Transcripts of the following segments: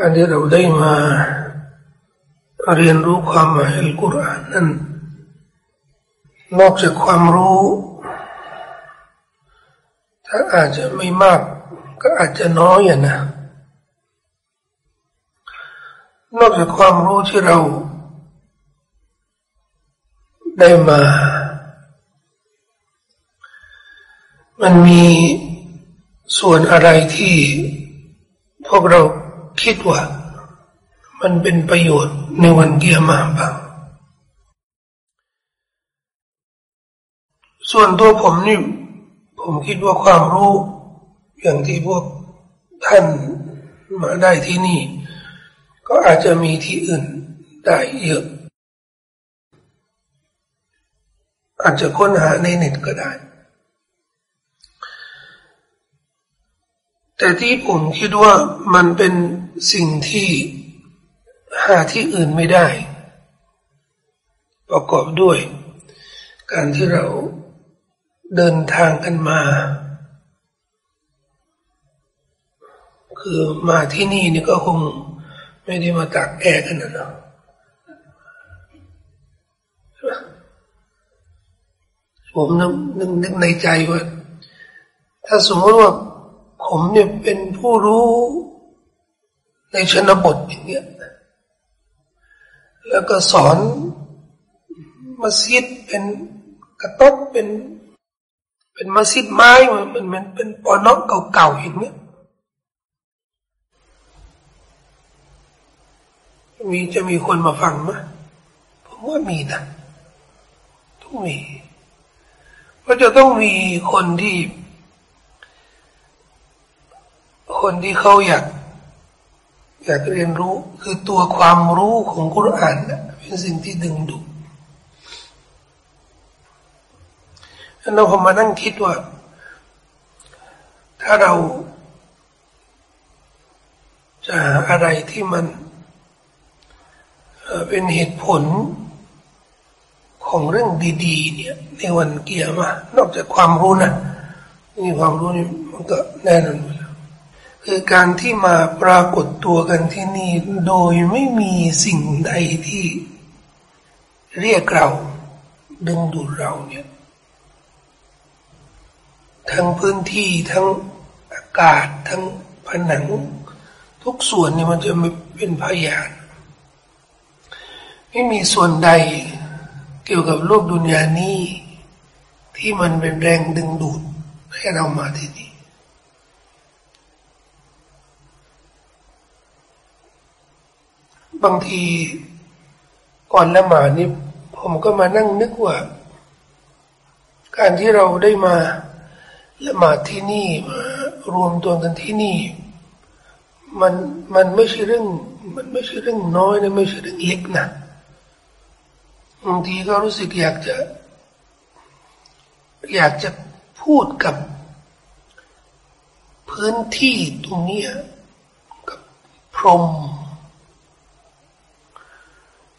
การที่เราได้มาเรียนรู้ความหมายอัลกุรอานนั้นนอกจากความรู้ถ้าอาจจะไม่มากก็อาจจะน้อยนะ นอกจากความรู้ที่เราได้มา มันมีส่วนอะไรที่พวกเรา คิดว่ามันเป็นประโยชน์ในวันเกียร์มาบ้างส่วนตัวผมนี่ผมคิดว่าความรู้อย่างที่พวกท่านมาได้ที่นี่ ก็อาจจะมีที่อื่นได้เยอะ อาจจะค้นหาในเน็ตก็ได้ แต่ที่ผมคิดว่ามันเป็นสิ่งที่หาที่อื่นไม่ได้ ประกอบด้วย การที่เราเดินทางกันมา คือมาที่นี่นี่ก็คงไม่ได้มาตากแอร์กันนะเนาะผมนึกนึกในใจว่า ถ้าสมมติว่า ผมเนี่ยเป็นผู้รู้ในชนบทอย่างเงี้ยแล้วก็สอนมัสยิดเป็นกระต๊อบเป็น เป็นมัสยิดไม้มันมันเป็นปอนอกเก่าๆอย่างเงี้ยมีจะมีคนมาฟังไหมผมว่ามีนะต้องมีก็จะต้องมีคนที่ คนที่เขาอยาก อยากเรียนรู้คือตัวความรู้ของกุรอานเป็นสิ่งที่ดึงดูดแล้วผมมานั่งคิดว่า ถ้าเราจะหาอะไรที่มันเป็นเหตุผลของเรื่องดี ๆ เนี่ย ในวันเกียร์มานอกจากความรู้นะนี่ความรู้นี่มันก็แน่นอน คือการที่มาปรากฏตัวกันที่นี่โดยไม่มีสิ่งใดที่เรียกเรา ดึงดูดเราเนี่ย ทั้งพื้นที่ทั้งอากาศทั้งผนัง ทุกส่วนเนี่ยมันจะเป็นพยาน ไม่มีส่วนใดเกี่ยวกับโลกดุนยานี้ ที่มันเป็นแรงดึงดูดให้เรามาที่นี่ บางทีก่อนละหมาดนี่ผมก็มานั่งนึกว่า การที่เราได้มาละหมาดที่นี่มารวมตัวกันที่นี่ มันมันไม่ใช่เรื่อง มันไม่ใช่เรื่องน้อยนะไม่ใช่เรื่องเล็กนะบางทีก็รู้สึกอยากจะ อยากจะพูดกับ พื้นที่ตรงนี้กับพรหม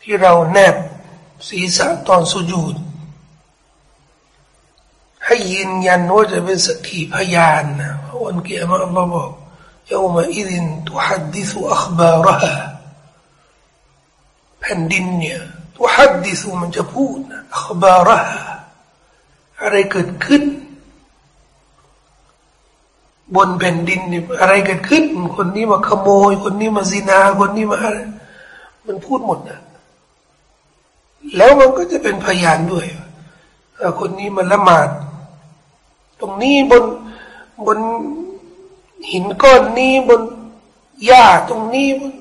ที่เราแนบศีรษะตอนสุญูดให้ยืนยันว่าจะเป็นสักขีพยานนะวันเกียรติอัลลอฮ์บอกยามาอิรินตุฮัดดิสุอัคบาระแผ่นดินเนี่ยตุฮัดดิสุมันจะพูดอัคบาระอะไรเกิดขึ้น บนแผ่นดินเนี่ยอะไรเกิดขึ้น คนนี้มาขโมย คนนี้มาซินา คนนี้มาอะไรมันพูดหมดนะ แล้วมันก็จะเป็นพยานด้วยคนนี้มันละหมาด ตรงนี้บนบนหินก้อนนี้บนหญ้าตรงนี้บน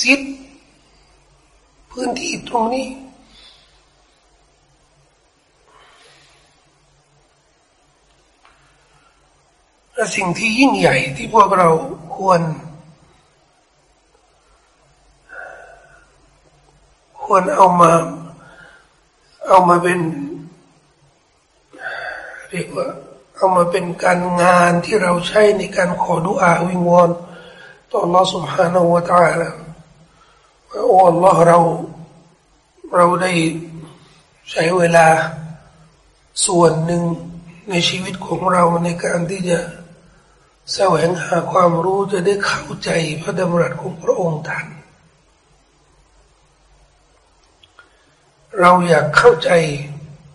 ซิดพื้นที่ตรงนี้และสิ่งที่ยิ่งใหญ่ที่พวกเราควร ควรเอามา เอามาเป็นเรียกว่าเอามาเป็นการงานที่เราใช้ในการขอดุอาวิงวอนต่อ Allah سبحانه และ تعالى ว่าโอ้ Allah เราเราได้ใช้เวลาส่วนหนึ่งในชีวิตของเราในการที่จะแสวงหาความรู้จะได้เข้าใจพระดำรัสของพระองค์ท่าน เราอยากเข้าใจ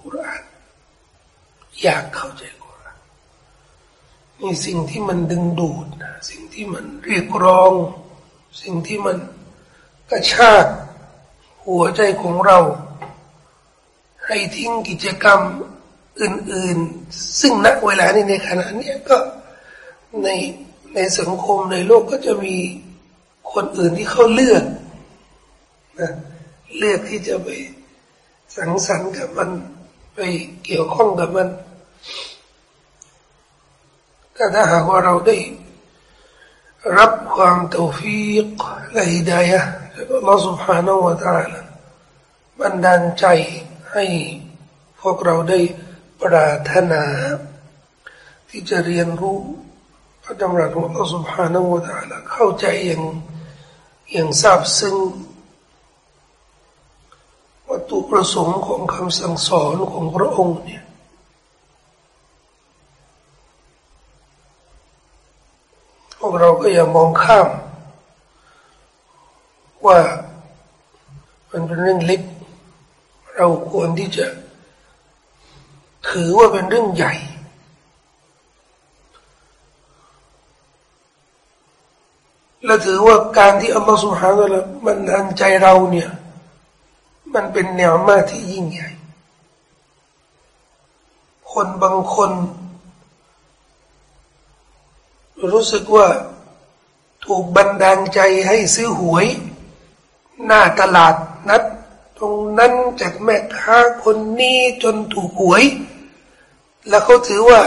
กุรอานอยากเข้าใจกุรอานมีสิ่งที่มันดึงดูดสิ่งที่มันเรียกร้อง สิ่งที่มันกระชากหัวใจของเรา ให้ทิ้งกิจกรรมอื่น ๆ ซึ่งณเวลานี้ในขณะนี้ก็ในในสังคมในโลกก็จะมีคนอื่นที่เขาเลือกนะเลือกที่จะไป สังสรรค์กับมันไปเกี่ยวข้องกับมันก็ถ้าหากว่าเราได้รับความตฟีกและฮิดายะจากอัลลอฮฺ سبحانه และ تعالى บันดาลใจให้พวกเราได้ปรารถนา ที่จะเรียนรู้พระดำรัสของอัลลอฮฺ سبحانه และ تعالى เข้าใจอย่างอย่างซาบซึ้ง วัตถุประสงค์ของคำสั่งสอนของพระองค์เนี่ยพวกเราก็อย่ามองข้าม ว่ามันเป็นเรื่องเล็ก เราควรที่จะ ถือว่าเป็นเรื่องใหญ่ และถือว่าการที่อัลลอฮฺสุฮานะละมันดันใจเราเนี่ย มันเป็นแนวมาที่ยิ่งใหญ่ คนบางคน รู้สึกว่าถูกบันดาลใจให้ซื้อหวย หน้าตลาดนัด ตรงนั้นจากแม่ค้าคนนี้จนถูกหวย แล้วเขาถือว่า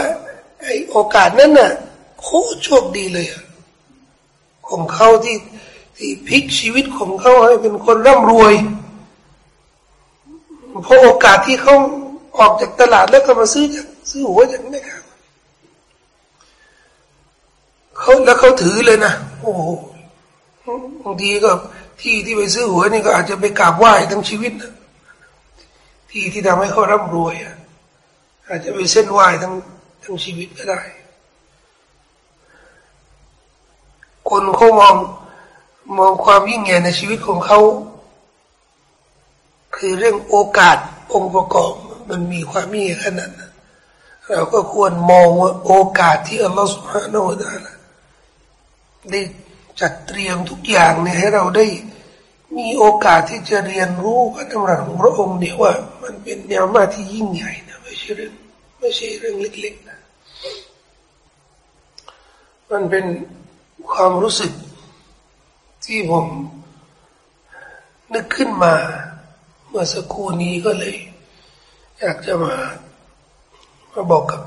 ไอโอกาสนั้นน่ะโคโชคดีเลยของเขาที่ที่พลิกชีวิตของเขาให้เป็นคนร่ำรวย พอโอกาสที่เขาออกจากตลาดแล้วก็มาซื้อจากซื้อหัวจากแม่ค้าเขาแล้วเขาถือเลยนะโอ้โหบางทีก็ที่ที่ไปซื้อหัวนี่ก็อาจจะไปกราบไหว้ทั้งชีวิตนะที่ที่ทำให้เขาร่ำรวยอะอาจจะไปเส้นไหว้ทั้งทั้งชีวิตก็ได้ คนเขามองมองความยิ่งใหญ่ในชีวิตของเขา คือเรื่องโอกาสองค์ประกอบมันมีความมีขนาดนั้นเราก็ควรมองว่าโอกาสที่อัลลอฮฺสุบฮานาอัลลได้จัดเตรียมทุกอย่างเนี่ยให้เราได้มีโอกาสที่จะเรียนรู้พระธรรมของพระองค์เนี่ยว่า มันเป็นแนวมาที่ยิ่งใหญ่นะไม่ใช่เรื่องไม่ใช่เรื่องเล็กๆนะมันเป็นความรู้สึกที่ผมนึกขึ้นมา เมื่อสักครู่นี้ก็เลย อยากจะมามาบอกกับ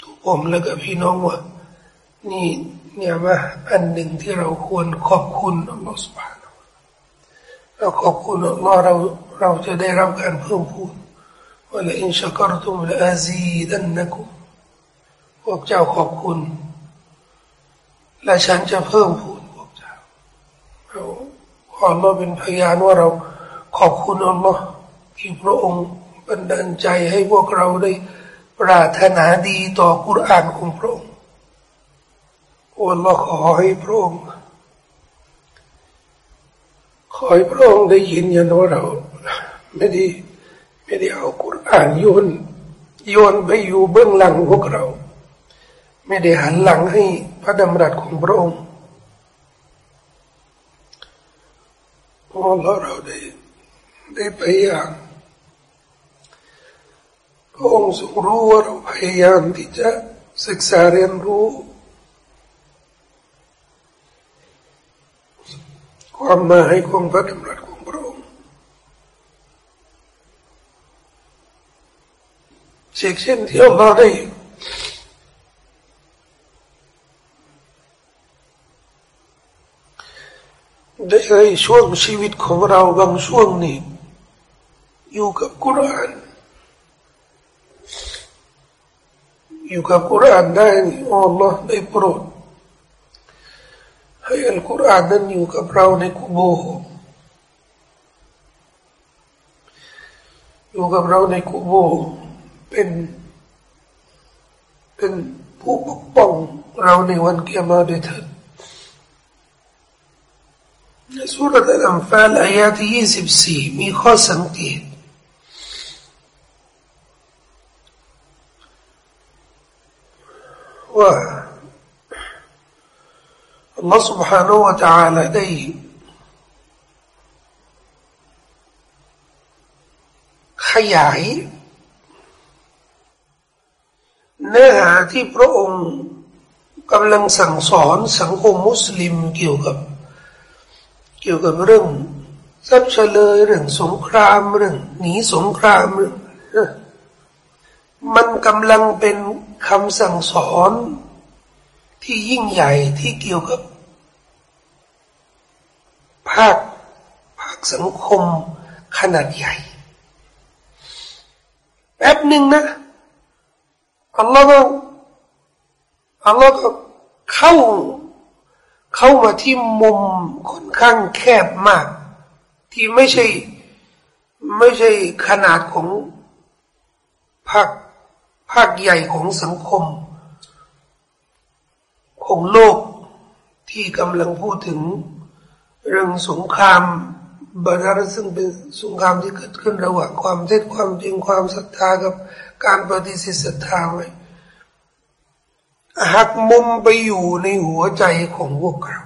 ทุกผมแล้วกับพี่น้องว่า นี่เนี่ยมาอันหนึ่งที่เราควรขอบคุณอัลลอฮฺสุบฮานาเราขอบคุณอัลลอฮ์เราเราจะได้รับการเพิ่มพูนว่าละอินชักรตุมละอาซีดันนะกุพวกเจ้าขอบคุณ และฉันจะเพิ่มพูนพวกเจ้าเราขอเราเป็นพยานว่าเรา ขอบคุณอัลลอฮ์ที่พระองค์บันดาลใจให้พวกเราได้ปรารถนาดีต่อกุรอานของพระองค์อัลลอฮ์ขอให้พระองค์ขอให้พระองค์ได้ยินยันว่าเราไม่ได้ไม่ได้เอากุรอานโยนโยนไปอยู่เบื้องหลังพวกเรา ไม่ได้หันหลังให้พระดำรัสของพระองค์อัลลอเราได้ ได้พยายามพระองค์ทรงรู้ว่าเราพยายามที่จะศึกษาเรียนรู้ ความมาให้ของพระดำรัสของพระองค์เช่นเช่นที่เราได้ได้ให้ช่วงชีวิตของเราบางช่วงนี้ อยู่กับกุรานอยู่กับกุรานได้นี่อัลลอฮ์ได้โปรดให้อัลกุรอานนั้นอยู่กับเราในกุโบอยู่กับเราในกุโบเป็นเป็นผู้ปกป้องเราในวันเกียรมาด้วยเถิดในสุรษอัลฟาลอายะที่ยี่สิบสี่มีข้อสังเกต ว่าอัลลอฮฺ سبحانه และ تعالى ได้ขยายเนื้อหาที่พระองค์กำลังสั่งสอนสังคมมุสลิมเกี่ยวกับ เกี่ยวกับเรื่องทรัพย์เฉลยเรื่องสงครามเรื่องหนีสงครามเรื่องมันกำลังเป็น คำสั่งสอนที่ยิ่งใหญ่ที่เกี่ยวกับ ภาคภาคสังคมขนาดใหญ่แป๊บหนึ่งนะอัลลอฮ์ก็อัลลอฮ์ก็เข้า เข้ามาที่มุมค่อนข้างแคบมาก ที่ไม่ใช่ ไม่ใช่ขนาดของภาค ภาคใหญ่ของสังคม ของโลกที่กำลังพูดถึงเรื่องสงครามบาดาลซึ่งเป็นสงครามที่เกิดขึ้นระหว่างความเท็จความจริงความศรัทธากับการปฏิเสธศรัทธาไว้หักมุมไปอยู่ในหัวใจของพวกเรา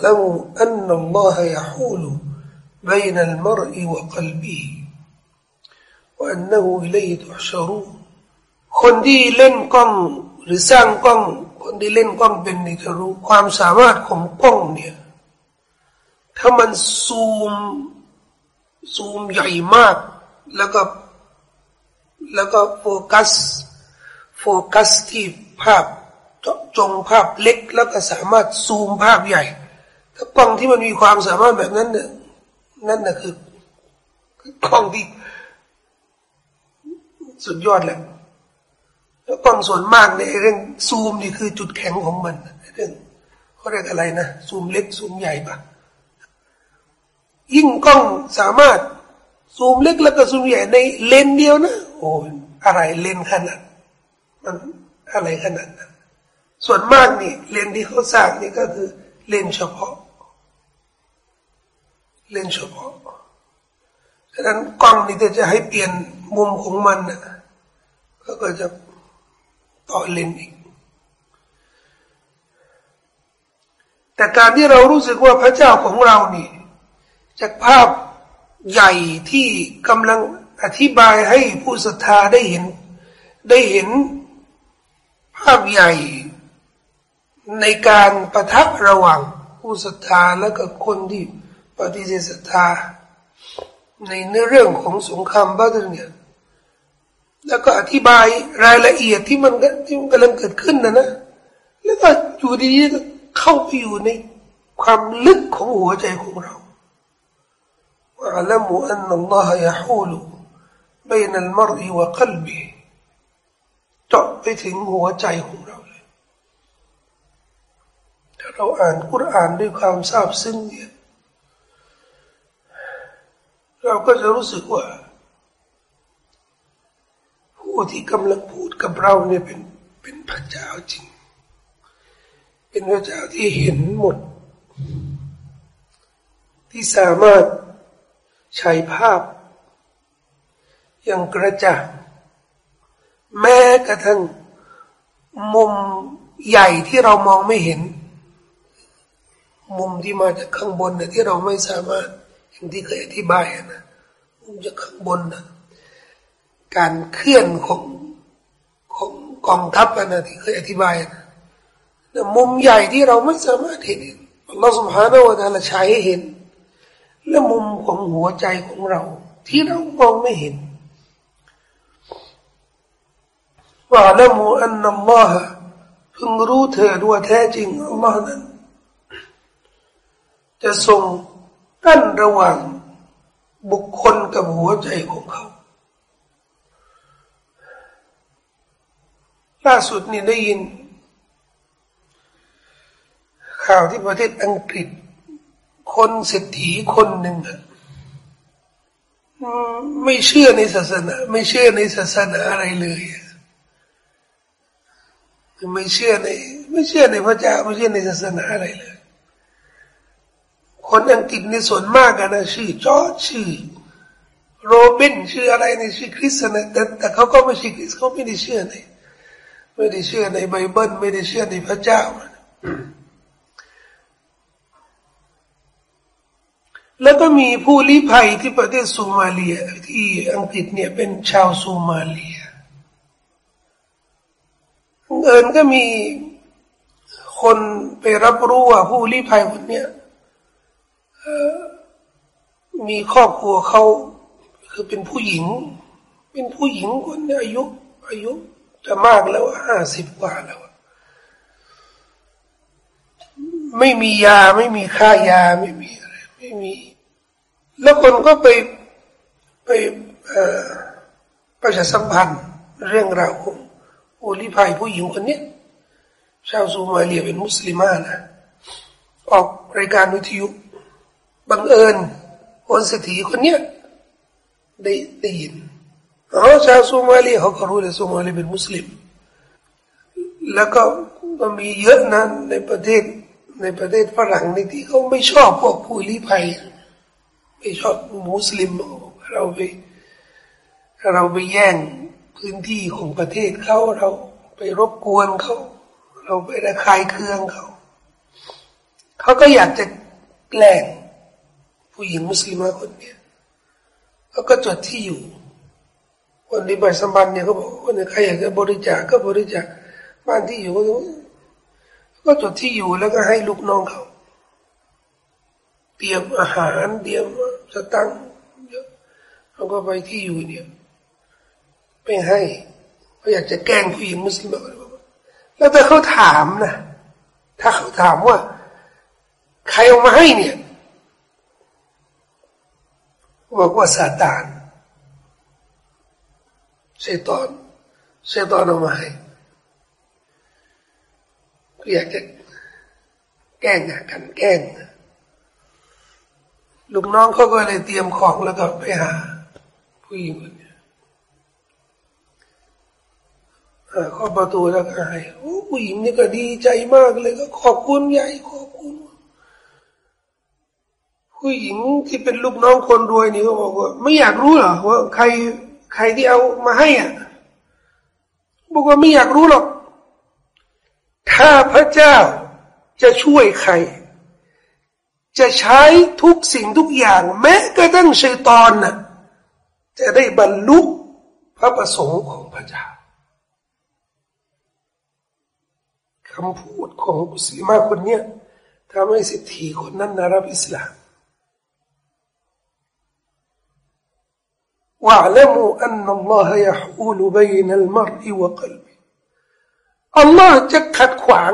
แล้วอันนัลลอฮฺยะฮูลุ بين المرء وقلبه وأنه إليه تحشرون คนที่เล่นกล้องหรือสร้างกล้องคนที่เล่นกล้องเป็นนี่จะรู้ความสามารถของกล้องเนี่ยถ้ามันซูมซูมใหญ่มาก แล้วก็แล้วก็โฟกัสโฟกัสที่ภาพจงภาพเล็กแล้วก็สามารถซูมภาพใหญ่ถ้ากล้องที่มันมีความสามารถแบบนั้นเนี่ยนั่นน่ะคือกล้องที่สุดยอดแหละ แล้วกล้องส่วนมากในเรื่องซูมนี่คือจุดแข็งของมันเรื่องเขาเรียกอะไรนะซูมเล็กซูมใหญ่ปะยิ่งกล้องสามารถซูมเล็กแล้วก็ซูมใหญ่ในเลนเดียวนะโอ้อะไรเลนขนาดมันอะไรขนาดนั้นส่วนมากนี่เลนที่เขาสร้างนี่ก็คือเลนเฉพาะ เลนเฉพาะฉะนั้นกล้องนี่จะให้เปลี่ยนมุมของมันนะก็จะ ต่อเล่นอีก แต่การที่เรารู้สึกว่าพระเจ้าของเรานี่จากภาพใหญ่ที่กำลังอธิบายให้ผู้ศรัทธาได้เห็น ได้เห็นภาพใหญ่ในการประทับระหว่างผู้ศรัทธาและกับคนที่ปฏิเสธศรัทธาในเนื้อเรื่องของสงครามบ้าดเนี่ย แล้วก็อธิบายรายละเอียดที่มันที่มันกำลังเกิดขึ้นนะนะ แล้วก็อยู่ดีๆเข้าไปอยู่ในความลึกของหัวใจของเราว่าละมูอันนัลลอฮฺยะฮูลูบนอัลมรีวะกลบีเจาะไปถึงหัวใจของเราเลยถ้าเราอ่านกุรอานด้วยความทราบซึ้งเนี่ยเราก็จะรู้สึกว่า ที่กำลังพูดกับเราเนี่ยเป็นเป็นพระเจ้าจริง เป็นพระเจ้าที่เห็นหมด ที่สามารถฉายภาพ อย่างกระจ่างแม้กระทั่งมุมใหญ่ที่เรามองไม่เห็น มุมที่มาจากข้างบนนะที่เราไม่สามารถอย่างที่เคยอธิบายนะมุมจากข้างบนนะ การเคลื่อนของของกองทัพนะที่เคยอธิบายนะนมุมใหญ่ที่เราไม่สามารถเห็นอัลลอฮฺสุบานาวะตาลใช้ให้เห็น และมุมของหัวใจของเรา ที่เรามองไม่เห็นว่าละมูอันนัลลอฮฺพึงรู้เถิดว่าแท้จริงอัลลอฮ์นั้น จะทรงกั้นระหว่างบุคคลกับหัวใจของเขา ล่าสุดนี่ได้ยิน ข่าวที่ประเทศอังกฤษ คนเศรษฐีคนหนึ่งไม่เชื่อในศาสนา ไม่เชื่อในศาสนาอะไรเลยไม่เชื่อใน ไม่เชื่อในพระเจ้า ไม่เชื่อในศาสนาอะไรเลย คนอังกฤษในส่วนมากนะชื่อจอร์จชื่อโรบินชื่ออะไรในชื่อคริสต์นะแต่แต่เขาก็ไม่ใช่คริสเขาไม่ได้เชื่อใน ไม่ได้เชื่อในไบเบิลไม่ได้เชื่อในพระเจ้า แล้วก็มีผู้ลี้ภัยที่ประเทศซูมาเลียที่อังกฤษเนี่ยเป็นชาวซูมาเลียเอิญก็มีคนไปรับรู้ว่าผู้ลี้ภัยคนเนี้ยมีครอบครัวเขาคือเป็นผู้หญิง เป็นผู้หญิงคนอายุ อายุ จะมากแล้วห้าสิบกว่าแล้ว ไม่มียาไม่มีค่ายาไม่มีอะไรไม่มี แล้วคนก็ไปไปประชาสัมพันธ์เรื่องราวของโอลิภัยผู้หญิงคนนี้ชาวซูมาเลียเป็นมุสลิมานะออกรายการวิทยุบังเอิญคนเศรษฐีคนนี้ได้ได้ยิน อ๋อชาวโซมาลีเขาก็รู้เลยซูมาลีเป็นมุสลิม แล้วก็ก็มีเยอะนะในประเทศในประเทศฝรั่งในที่เขาไม่ชอบพวกผู้ลี้ภัยไม่ชอบมุสลิมเราไปเราไปแย่งพื้นที่ของประเทศเขาเราไปรบกวนเขาเราไประคายเคืองเขาเขาก็อยากจะแกล้งผู้หญิงมุสลิมคนเนี้ยเขาก็จดที่อยู่ คนที่ไปสัมพันธ์เนี่ยเขาบอกว่าเนี่ยใครอยากจะบริจาคก็บริจาคบ้านที่อยู่ก็จดที่อยู่แล้วก็ให้ลูกน้องเขา เตรียมอาหารเตรียมสตังค์เยอะเขาก็ไปที่อยู่เนี่ยไปให้เขาอยากจะแกล้งผู้หญิงมุสลิมแล้วแต่เขาถามนะถ้าเขาถามว่า ใครเอามาให้เนี่ยบอกว่าซาตาน เชตอนเชตอนเอามาให้ก็อยากจะแกล้งกันแกล้งลูกน้องเขาก็เลยเตรียมของแล้วก็ไปหา ผู้หญิงคนนี้เข้าประตูแล้วก็ให้โอ้ผู้หญิงนี่ก็ดีใจมากเลยก็ขอบคุณใหญ่ขอบคุณ ผู้หญิงที่เป็นลูกน้องคนรวยนี่ก็บอกว่า ไม่อยากรู้หรอว่าใคร ใครที่เอามาให้อะบอกว่าไม่อยากรู้หรอก ถ้าพระเจ้าจะช่วยใคร จะใช้ทุกสิ่งทุกอย่าง แม้กระทั่งชัยตอนน่ะจะได้บรรลุพระประสงค์ของพระเจ้าคำพูดของมุสลิมาคนเนี้ยทำให้สิทธิคนนั้นนารับอิสลาม واعلموا أن الله يحول بين المرء وقلبه อัลลอฮ์จะขัดขวาง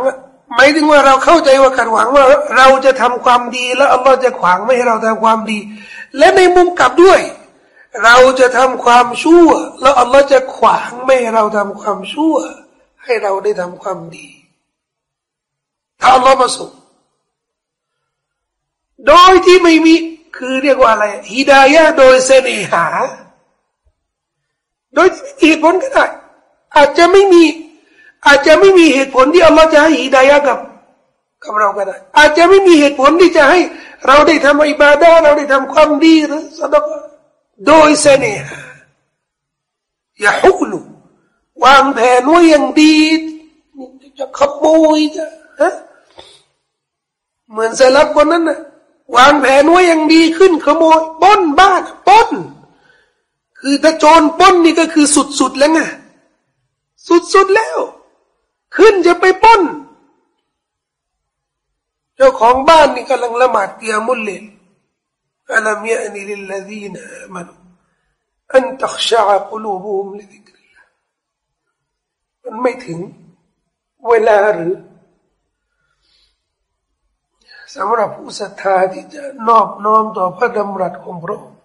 หมายถึงว่าเราเข้าใจว่าขัดขวางว่าเราจะทำความดี แล้วอัลลอฮ์จะขวางไม่ให้เราทำความดี และในมุมกลับด้วย เราจะทำความชั่ว แล้วอัลลอฮ์จะขวางไม่ให้เราทำความชั่ว ให้เราได้ทำความดีถ้าอัลลอฮ์ประสงค์โดยที่ไม่มีคือเรียกว่าอะไรฮิดายะโดยเสน่หา โดยเหตุผลก็ได้ อาจจะไม่มี อาจจะไม่มีเหตุผลที่อัลลอฮ์จะให้ฮิดายะกับกับเราก็ได้ อาจจะไม่มีเหตุผลที่จะให้ เราได้ทำอิบาดาเราได้ทำความดีหรือสดกโดยเสน่หาอย่าฮุกลุวางแผนไว้อย่างดี จะขโมยจะฮะเหมือนเซลับคนนั้นนะวางแผนไว้อย่างดีขึ้นขโมยป้นบ้านป้น คือถ้าโจรป้นนี่ก็คือสุดๆแล้วไงสุดๆแล้ว ขึ้นจะไปป้น เจ้าของบ้านนี่กำลังละหมาดเตียมุลเลนอัลลัมยะนีลิลลดีนอามันอันตักชะกุลูบุมลิดิกริลมันไม่ถึงเวลาหรือสำหรับผู้ศรัทธาที่จะนอบน้อมต่อพระดำรัสของพระองค์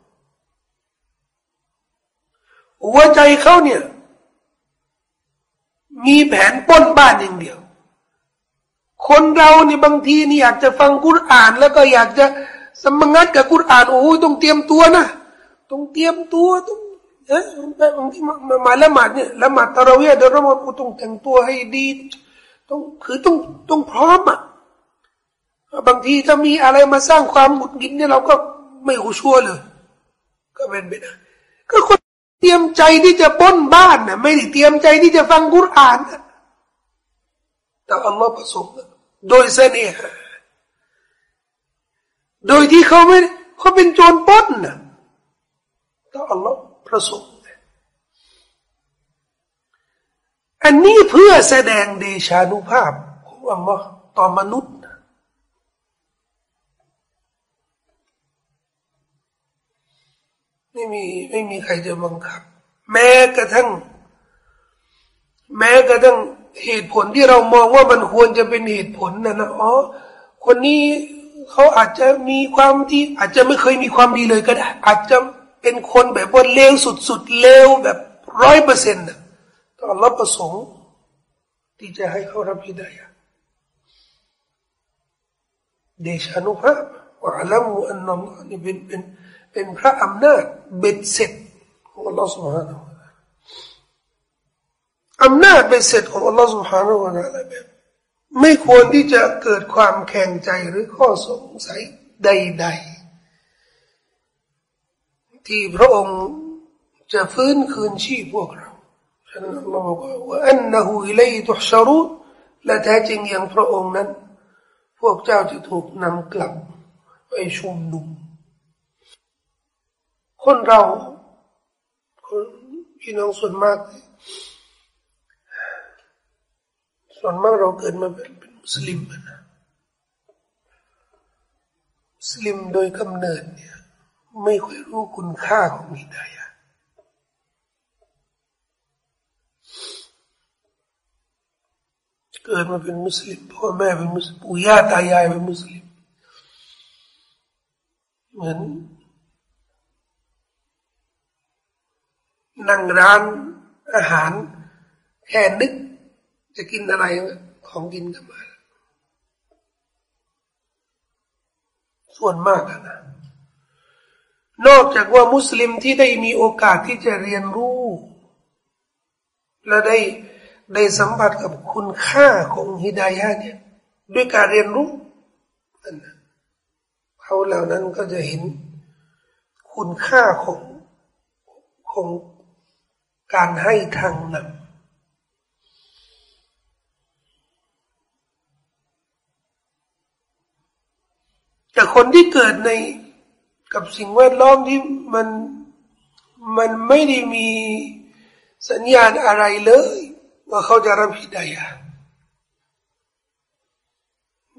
หัวใจเขาเนี่ย มีแผนป้นบ้านอย่างเดียว คนเราเนี่ยบางทีนี่อยากจะฟังกุรอาน แล้วก็อยากจะสมังัดกับกุรอานโอ้ยต้องเตรียมตัวนะต้องเตรียมตัวต้องเอ๊ะบางทีมาละหมาดเนี่ยละหมาดตะเราเวียเดี๋ยวเราต้องแต่งตัวให้ดี ต้องคือต้องต้องพร้อมอะบางทีถ้ามีอะไรมาสร้างความหงุดหงิดเนี่ยเราก็ไม่หูชั่วเลย ก็เป็นไปได้ก็คน เตรียมใจที่จะป้นบ้านนะไม่ได้เตรียมใจที่จะฟังกุรอานนะแต่อัลลอฮ์ประสงค์โดยเสน่หาโดยที่เขาไม่เขาเป็นโจรป้นนะแต่อัลลอฮ์ประสงค์อันนี้เพื่อแสดงเดชานุภาพของอัลลอฮ์ต่อมนุษย์ ไม่มีไม่มีใครจะบังคับ แม้กระทั่ง แม้กระทั่งเหตุผลที่เรามองว่ามันควรจะเป็นเหตุผลนะนะอ๋อคนนี้เขาอาจจะมีความที่อาจจะไม่เคยมีความดีเลยก็ได้ อาจจะเป็นคนแบบว่าเลวสุดๆเลวแบบร้อยเปอร์เซ็นต์นะตอนรับประสงค์ ที่จะให้เขารับฮิดายะเดชานุภาพว่าละมุอันนัลลอฮ์นี่เป็นเป็น เป็นพระอำนาจเบ็ดเสร็จของอัลลอฮฺสุบฮานาอำนาจเบ็ดเสร็จของอัลลอฮฺสุบฮานาอะไรแบบไม่ควรที่จะเกิดความแข็งใจหรือข้อสงสัยใด ๆ ที่พระองค์จะฟื้นคืนชีพพวกเราฉะนั้นอัลลอฮฺบอกว่าอันนหูอิเลย์ตุชารุและแท้จริงอย่างพระองค์นั้น พวกเจ้าจะถูกนำกลับไปชุมนุม คนเรา คนพี่น้องส่วนมาก ส่วนมากเราเกิดมาเป็นมุสลิมนะมุสลิมโดยกำเนิดเนี่ย ไม่ค่อยรู้คุณค่าของมิดายะเกิดมาเป็นมุสลิมพ่อแม่เป็นมุสลิมปู่ย่าตายายเป็นมุสลิมเหมือน นั่งร้านอาหาร แค่นึก จะกินอะไรของกินกันมาส่วนมากนะ นอกจากว่ามุสลิมที่ได้มีโอกาสที่จะเรียนรู้ และได้ได้สัมผัสกับคุณค่าของฮิดายะเนี่ยด้วยการเรียนรู้เขาเหล่านั้นก็จะเห็นคุณค่าของของ การให้ทางนำแต่คนที่เกิดในกับสิ่งแวดล้อมที่มันมันไม่ได้มีสัญญาณอะไรเลย ว่าเขาจะรับผิดได้อะ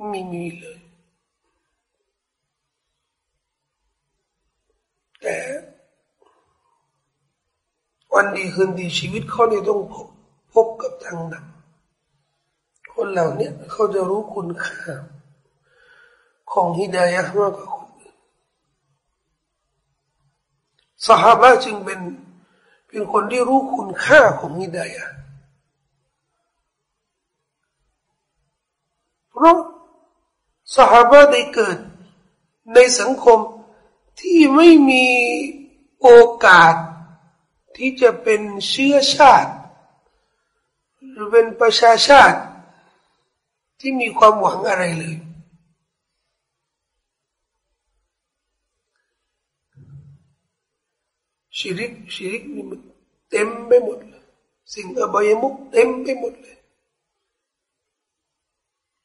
ไม่มีเลยแต่ วันดีคืนดีชีวิตเขาเนี่ยต้องพบพบกับทางนำคนเหล่านี้เขาจะรู้คุณค่าของฮิดายะมากกว่าคนอื่นสหายจึงเป็นเป็นคนที่รู้คุณค่าของฮิดายะเพราะสหายได้เกิดในสังคมที่ไม่มีโอกาส ที่จะเป็นเชื้อชาติ หรือเป็นประชาชาติ ที่มีความหวังอะไรเลยชีริกชีริกนี่มันเต็มไปหมดเลยสิ่งอบายมุกเต็มไปหมดเลย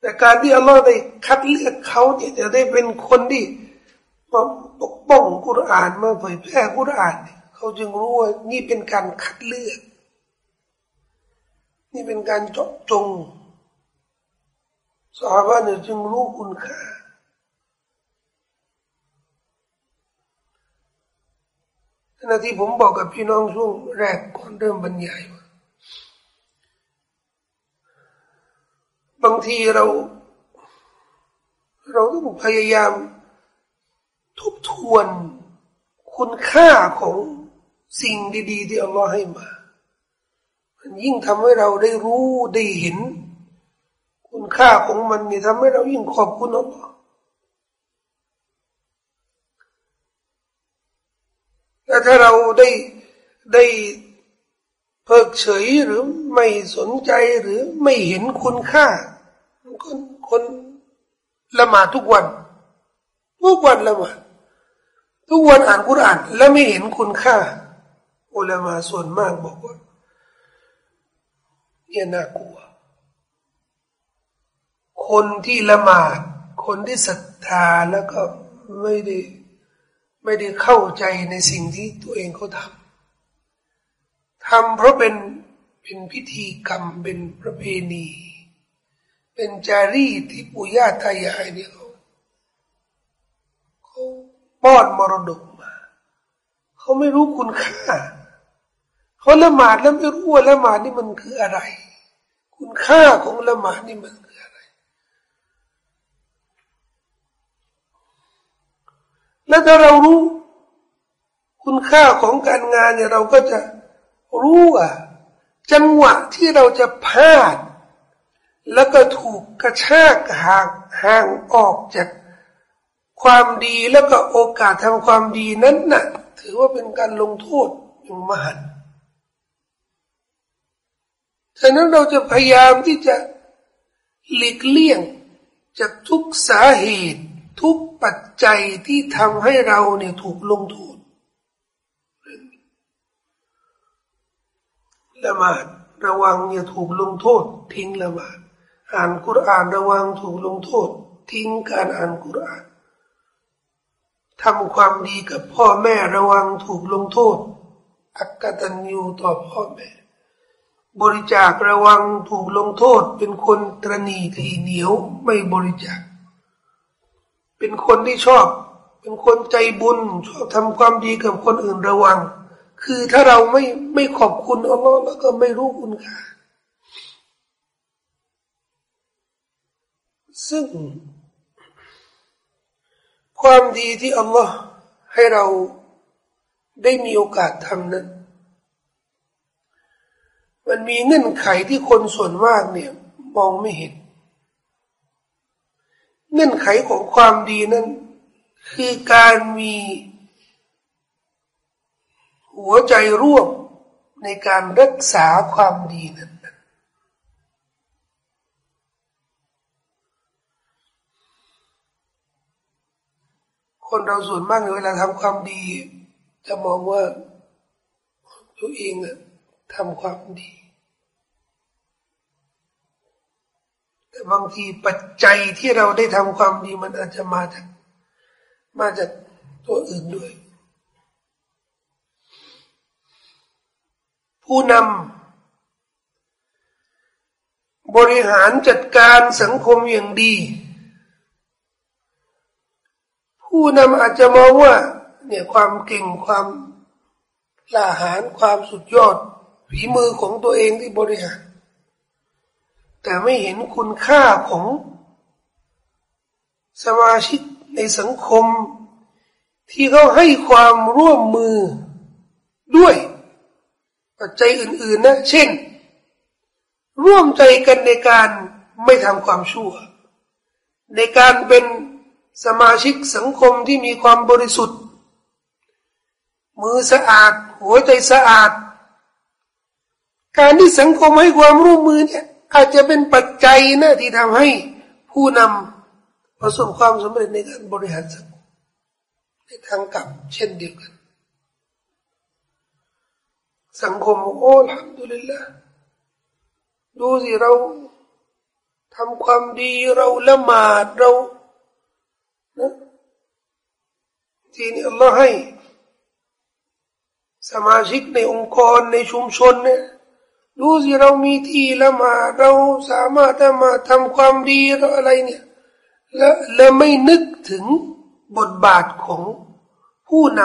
แต่การที่อัลลอฮ์ได้คัดเลือกเขาเนี่ยจะได้เป็นคนที่มาปกป้องกุรอานมาเผยแพร่กุรอานเนี่ย เขาจึงรู้ว่านี่เป็นการคัดเลือก นี่เป็นการเจาะจงสาบานจึงรู้คุณค่าขณะที่ผมบอกกับพี่น้องช่วงแรกก่อนเริ่มบรรยายว่าบางทีเรา เราต้องพยายามทบทวนคุณค่าของ สิ่งดีๆ ที่อัลลอฮ์ให้มา มันยิ่งทำให้เราได้รู้ได้เห็น คุณค่าของมันนี่ทำให้เรายิ่งขอบคุณอัลลอฮ์และถ้าเราได้ได้เพิกเฉยหรือไม่สนใจหรือไม่เห็นคุณค่า คนคนละหมาดทุกวัน ทุกวันละหมาดทุกวันอ่านกุรอานแล้วไม่เห็นคุณค่า อุลามาส่วนมากบอกว่าเนี่ยน่ากลัว คนที่ละหมาด คนที่ศรัทธาแล้วก็ไม่ได้ไม่ได้เข้าใจในสิ่งที่ตัวเองเขาทำทำเพราะเป็นเป็นพิธีกรรมเป็นประเพณี เป็นจารีตที่ปู่ย่าตายายเนี่ยเขาเขาป้อนมรดกมา เขาไม่รู้คุณค่า เขาละหมาดแล้วไม่รู้ว่าละหมาดนี่มันคืออะไร คุณค่าของละหมาดนี่มันคืออะไร แล้วถ้าเรารู้ คุณค่าของการงานเนี่ยเราก็จะรู้อะจังหวะที่เราจะพลาด แล้วก็ถูกกระชากห่างห่างออกจากความดีแล้วก็โอกาสทำความดีนั้นนะ่ะ ถือว่าเป็นการลงโทษอย่างมหัน ฉะนั้นเราจะพยายามที่จะหลีกเลี่ยง จากทุกสาเหตุ ทุกปัจจัยที่ทำให้เราเนี่ยถูกลงโทษละหมาดระวังอย่าถูกลงโทษ ทิ้งละหมาดอ่านกุรอานระวังถูกลงโทษ ทิ้งการอ่านกุรอานทำความดีกับพ่อแม่ระวังถูกลงโทษ อักตันยูต่อพ่อแม่ บริจาคระวังถูกลงโทษ เป็นคนตรณีที่เหนียวไม่บริจาค เป็นคนที่ชอบ เป็นคนใจบุญชอบทำความดีกับคนอื่นระวัง คือถ้าเราไม่ไม่ขอบคุณอัลลอฮ์แล้วก็ไม่รู้คุณค่าซึ่ง ความดีที่อัลลอฮ์ให้เราได้มีโอกาสทำนั้น มันมีเงื่อนไขที่คนส่วนมากเนี่ยมองไม่เห็น เงื่อนไขของความดีนั้น คือการมีหัวใจร่วมในการรักษาความดีนั้นคนเราส่วนมากเวลาทำความดี จะมองว่าตัวเองทำความดี แต่ บางทีปัจจัยที่เราได้ทำความดีมันอาจจะมาจากมาจากตัวอื่นด้วย ผู้นำบริหารจัดการสังคมอย่างดี ผู้นำอาจจะมองว่าเนี่ยความเก่งความลาหารความสุดยอดฝีมือของตัวเองที่บริหาร แต่ไม่เห็นคุณค่าของสมาชิกในสังคม ที่เขาให้ความร่วมมือด้วย ปัจจัยอื่น ๆ นะ เช่น ร่วมใจกันในการไม่ทำความชั่ว ในการเป็นสมาชิกสังคมที่มีความบริสุทธิ์ มือสะอาด หัวใจสะอาด การที่สังคมให้ความร่วมมือเนี่ย อาจจะเป็นปัจจัยนะที่ทำให้ผู้นำประสบความสำเร็จในการบริหารสังคมในทางกลับ เช่นเดียวกัน สังคมโอ้ทำดูเลยละดูสิเราทำความดีเราละหมาดเราทีนี้อัลลอฮ์ให้ สมาชิกในองค์กรในชุมชนเนี่ย ดูสิเรามีที่ละหมาเราสามารถละมาทำความดีเราอะไรเนี่ยและและไม่นึกถึงบทบาทของผู้น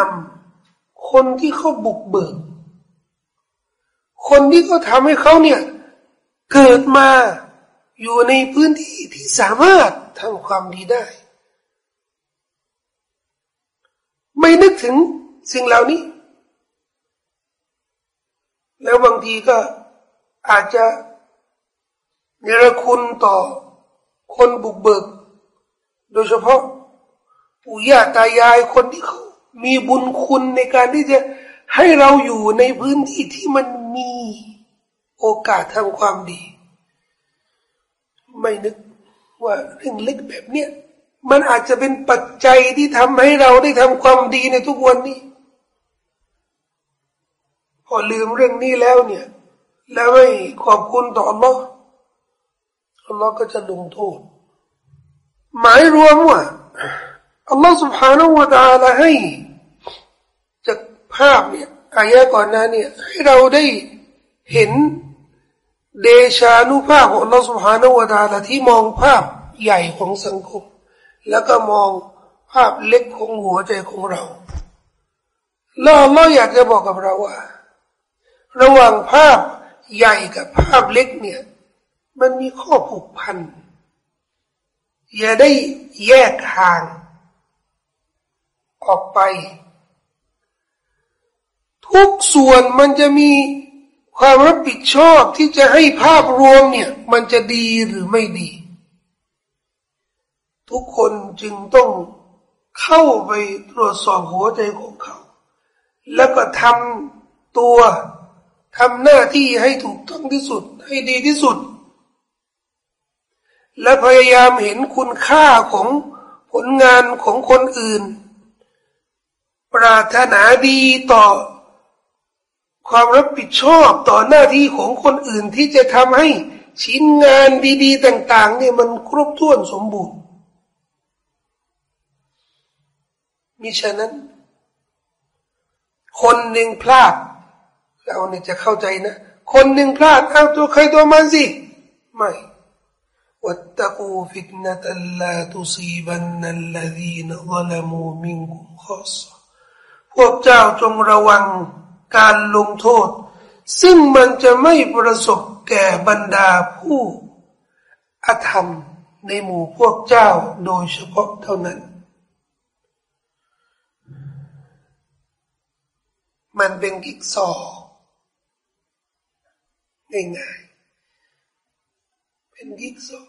ำคนที่เขาบุกเบิก คนที่เขาทำให้เขาเนี่ย เกิดมาอยู่ในพื้นที่ที่สามารถทำความดีได้ ไม่นึกถึงสิ่งเหล่านี้ แล้วบางทีก็ อาจจะเนรคุณต่อคนบุกเบิก โดยเฉพาะปู่ย่าตายายคนที่เขามีบุญคุณในการที่จะให้เราอยู่ในพื้นที่ที่มันมีโอกาสทำความดี ไม่นึกว่าเรื่องเล็กแบบเนี้ยมันอาจจะเป็นปัจจัยที่ทำให้เราได้ทำความดีในทุกวันนี้ พอลืมเรื่องนี้แล้วเนี่ย แล้วไม่ขอบคุณต่อ Allah อัลลอฮ์ก็จะลงโทษ หมายรวมว่าอัลลอฮ์ سبحانه และ تعالى ให้จากภาพเนี่ยอายะก่อนหน้าเนี่ยให้เราได้เห็นเดชานุภาพของอัลลอฮ์ سبحانه และ تعالى ที่มองภาพใหญ่ของสังคม แล้วก็มองภาพเล็กของหัวใจของเราแล้วอัลลอฮ์อยากจะบอกกับเราว่า ระหว่างภาพ ใหญ่กับภาพเล็กเนี่ย มันมีข้อผูกพัน อย่าได้แยกห่าง ออกไป ทุกส่วนมันจะมีความรับผิดชอบที่จะให้ภาพรวมเนี่ย มันจะดีหรือไม่ดี ทุกคนจึงต้องเข้าไปตรวจสอบหัวใจของเขา แล้วก็ทำตัว ทำหน้าที่ให้ถูกต้องที่สุด ให้ดีที่สุด และพยายามเห็นคุณค่าของผลงานของคนอื่น ปรารถนาดีต่อ ความรับผิดชอบต่อหน้าที่ของคนอื่นที่จะทำให้ชิ้นงานดี ๆ ต่าง ๆ เนี่ยมันครบถ้วนสมบูรณ์มิฉะนั้น คนหนึ่งพลาด เราเนี่ยจะเข้าใจนะ คนหนึ่งพลาดเอาตัวใครตัวมันสิ ไม่วัตตะกูฟิตนะตัลลาตุซีบันนัลลาดีนวะลามูมิงกุมขอสพวกเจ้าจงระวังการลงโทษ ซึ่งมันจะไม่ประสบแก่บรรดาผู้อาธรรมในหมู่พวกเจ้าโดยเฉพาะเท่านั้น มันเป็นกิกสอ ง่ายๆเป็นกิกซอ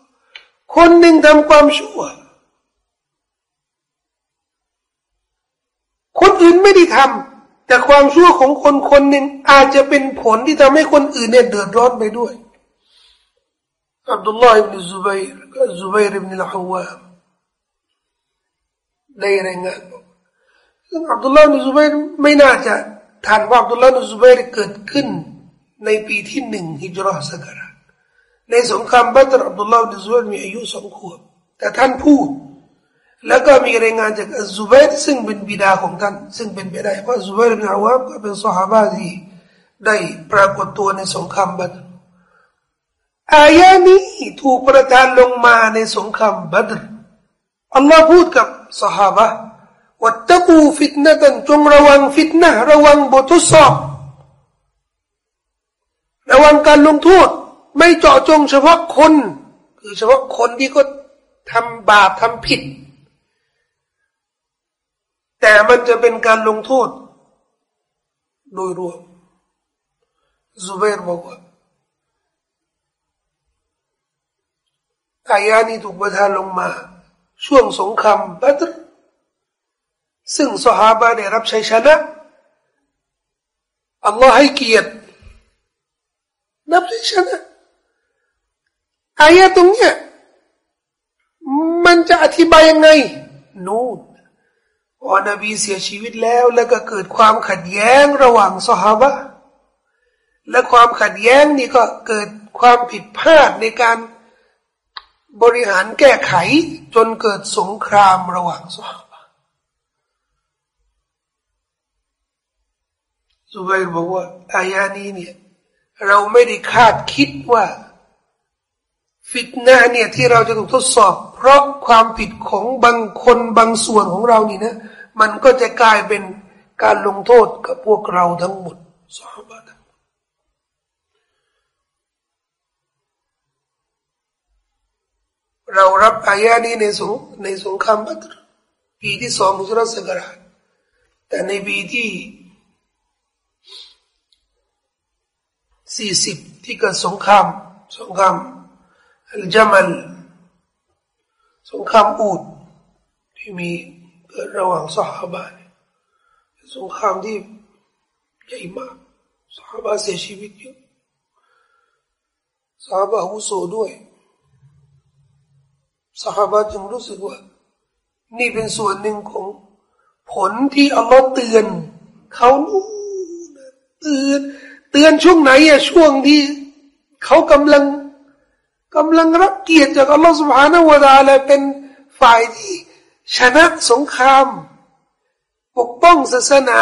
คนหนึ่งทำความชั่ว คนอื่นไม่ได้ทำแต่ความชั่วของคนคนหนึ่งอาจจะเป็นผลที่ทำให้คนอื่นเนี่ยเดือดร้อนไปด้วยอับดุลลาห์อิบนุซุบัยก็ซุบัยร์อิบนุลฮาวามได้รายงานซึ่งอับดุลลาห์อิบนุซุบัยร์ไม่น่าจะทันว่าอับดุลลาห์อิบนุซุบัยร์เกิดขึ้น ในปีที่หนึ่งฮิจรัสกราในสงครามบัตรอับดุลลาห์บิซุบัยมีอายุสองขวบ แต่ท่านพูด แล้วก็มีรายงานจากอัซุบัยซึ่งเป็นบิดาของท่าน ซึ่งเป็นบิดาเพราะซุบัยเป็นอาวามก็เป็นสหายที่ได้ปรากฏตัวในสงครามบัตรอายานี้ถูกประทานลงมาในสงครามบัตรอัลลอฮ์พูดกับสหายวัตตะกูฟิตนะตันจงระวังฟิตนะระวังบททดสอบ ระวังการลงโทษ ไม่เจาะจงเฉพาะคน คือเฉพาะคนที่ก็ทำบาปทำผิด แต่มันจะเป็นการลงโทษ โดยรวมซูเบร์บอกว่าอายานี้ถูกประทานลงมา ช่วงสงครามบัตรซึ่งสหายได้รับชัยชนะอัลลอฮ์ให้เกียรติ นับชัยชนะอายะตรงเนี้ยมันจะอธิบายยังไง นู่นพอนบีเสียชีวิตแล้ว แล้วก็เกิดความขัดแย้งระหว่างสหายและความขัดแย้งนี่ก็เกิดความผิดพลาดในการบริหารแก้ไขจนเกิดสงครามระหว่างสหายสุบัยบอกว่าอายานี้เนี่ย เราไม่ได้คาดคิดว่า ฟิตนาเนี่ยที่เราจะถูกทดสอบ เพราะความผิดของบางคนบางส่วนของเรานี่นะ มันก็จะกลายเป็นการลงโทษกับพวกเราทั้งหมดสาบาทั้งหมดเรารับอายานี้ในสงในสงครามบัตรปีที่สองมุสลิมสกราชแต่ในปีที่ สี่สิบที่เกิดสงครามสงครามอัลจามัลสงครามอูดที่มีเกิดระหว่างสหาบะสงครามที่ใหญ่มากสหาบะเสียชีวิตเยอะสหาบะอุโสด้วยสหาบะจึงรู้สึกว่า นี่เป็นส่วนหนึ่งของผลที่อัลลอฮ์เตือน เขานู่นเตือน เตือนช่วงไหนอะช่วงที่เขากำลัง กำลังรับเกียรติจากอัลลอฮฺสุบฮานาวะตาลยเป็นฝ่ายที่ชนะสงคราม ปกป้องศาสนา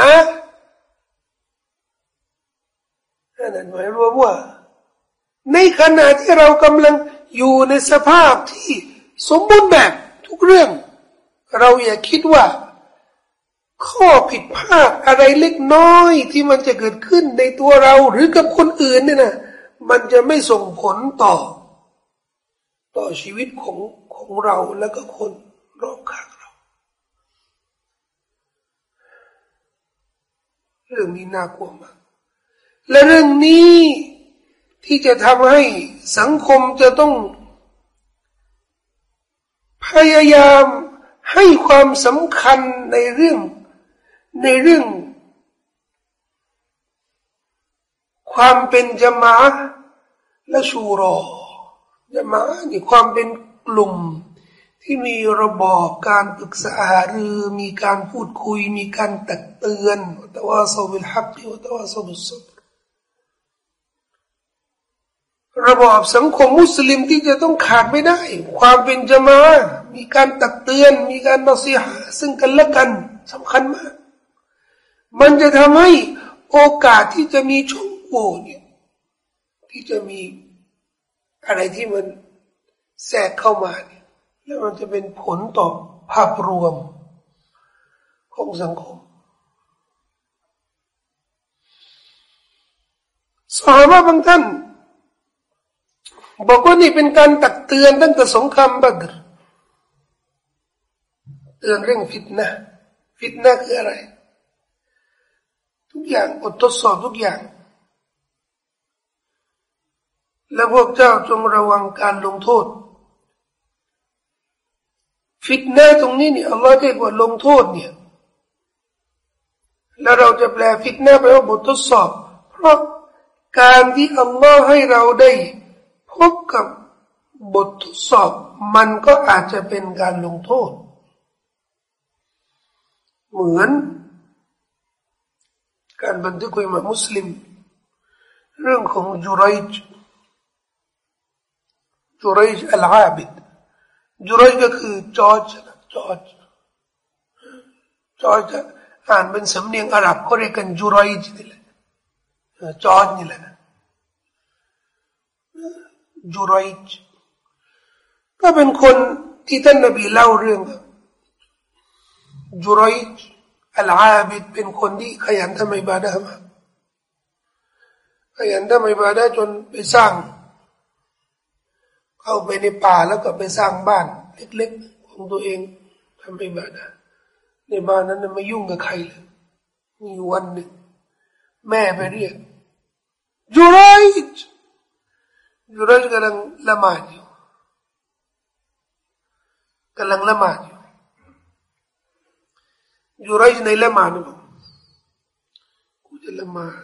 นั่นหมวยรวมว่า ในขณะที่เรากำลังอยู่ในสภาพที่สมบูรณ์แบบทุกเรื่อง เราอย่าคิดว่า ข้อผิดพลาดอะไรเล็กน้อยที่มันจะเกิดขึ้นในตัวเราหรือกับคนอื่นเนี่ยนะมันจะไม่ส่งผลต่อ ต่อชีวิตของของเราแล้วก็คนรอบข้างเรา เรื่องนี้น่ากลัวมากและเรื่องนี้ที่จะทำให้สังคมจะต้อง พยายามให้ความสำคัญในเรื่อง ในเรื่อง ความเป็นจมาและชูรอจมานี่ความเป็นกลุ่มที่มีระบอบการปรึกษาหารือมีการพูดคุย มีการตักเตือนแต่ว่าสบิลฮักแต่ว่าสบิลซับระบอบสังคมมุสลิมที่จะต้องขาดไม่ได้ ความเป็นจมามีการตักเตือน มีการนสีหาซึ่งกันและกันสำคัญมาก มันจะทำให้โอกาสที่จะมีช่องโหว่เนี่ยที่จะมีอะไรที่มันแทรกเข้ามาเนี่ยแล้วมันจะเป็นผลต่อภาพรวมของสังคมสามาบางท่านบอกว่านี่เป็นการตักเตือนตั้งแต่สงครามบักรเตือนเรื่องฟิตนะฟิตนะคืออะไร ทุกอย่างอดทดสอบทุกอย่าง และพวกเจ้าจงระวังการลงโทษ ฟิตนะตรงนี้เนี่ยอัลลอฮ์เรียกว่าลงโทษเนี่ยแล้วเราจะแปลฟิตนะไปว่าบททดสอบ เพราะการที่อัลลอฮ์ให้เราได้ พบกับบททดสอบมันก็อาจจะเป็นการลงโทษ เหมือน การบันทึกไมามุสลิม เรื่องของจุไรจจุไรจอัลอาบิดจุไรจก็คือจอร์จจอร์จจอร์จอ่านเป็นสำเนียงอาหรับเขาเรียกกันจุไรจนี่แหละจอร์จนี่แหละจูรอยจก็เป็นคนที่ท่านนบีเล่าเรื่องจูรอยจ อัลอาบิดเป็นคนที่ขยันทำอิบาดะมากขยันทำอิบาดะจนไปสร้าง เข้าไปในป่าแล้วก็ไปสร้างบ้านเล็กๆของตัวเองทำอิบาดะในบ้านนั้นไม่ยุ่งกับใครเลยมีวันหนึ่งแม่ไปเรียกจูไรอยจยูรัชกำลังละหมาดอยู่กำลังละหมาดอยู่ ยูรัชในละหมาดบอกกูจะละหมาด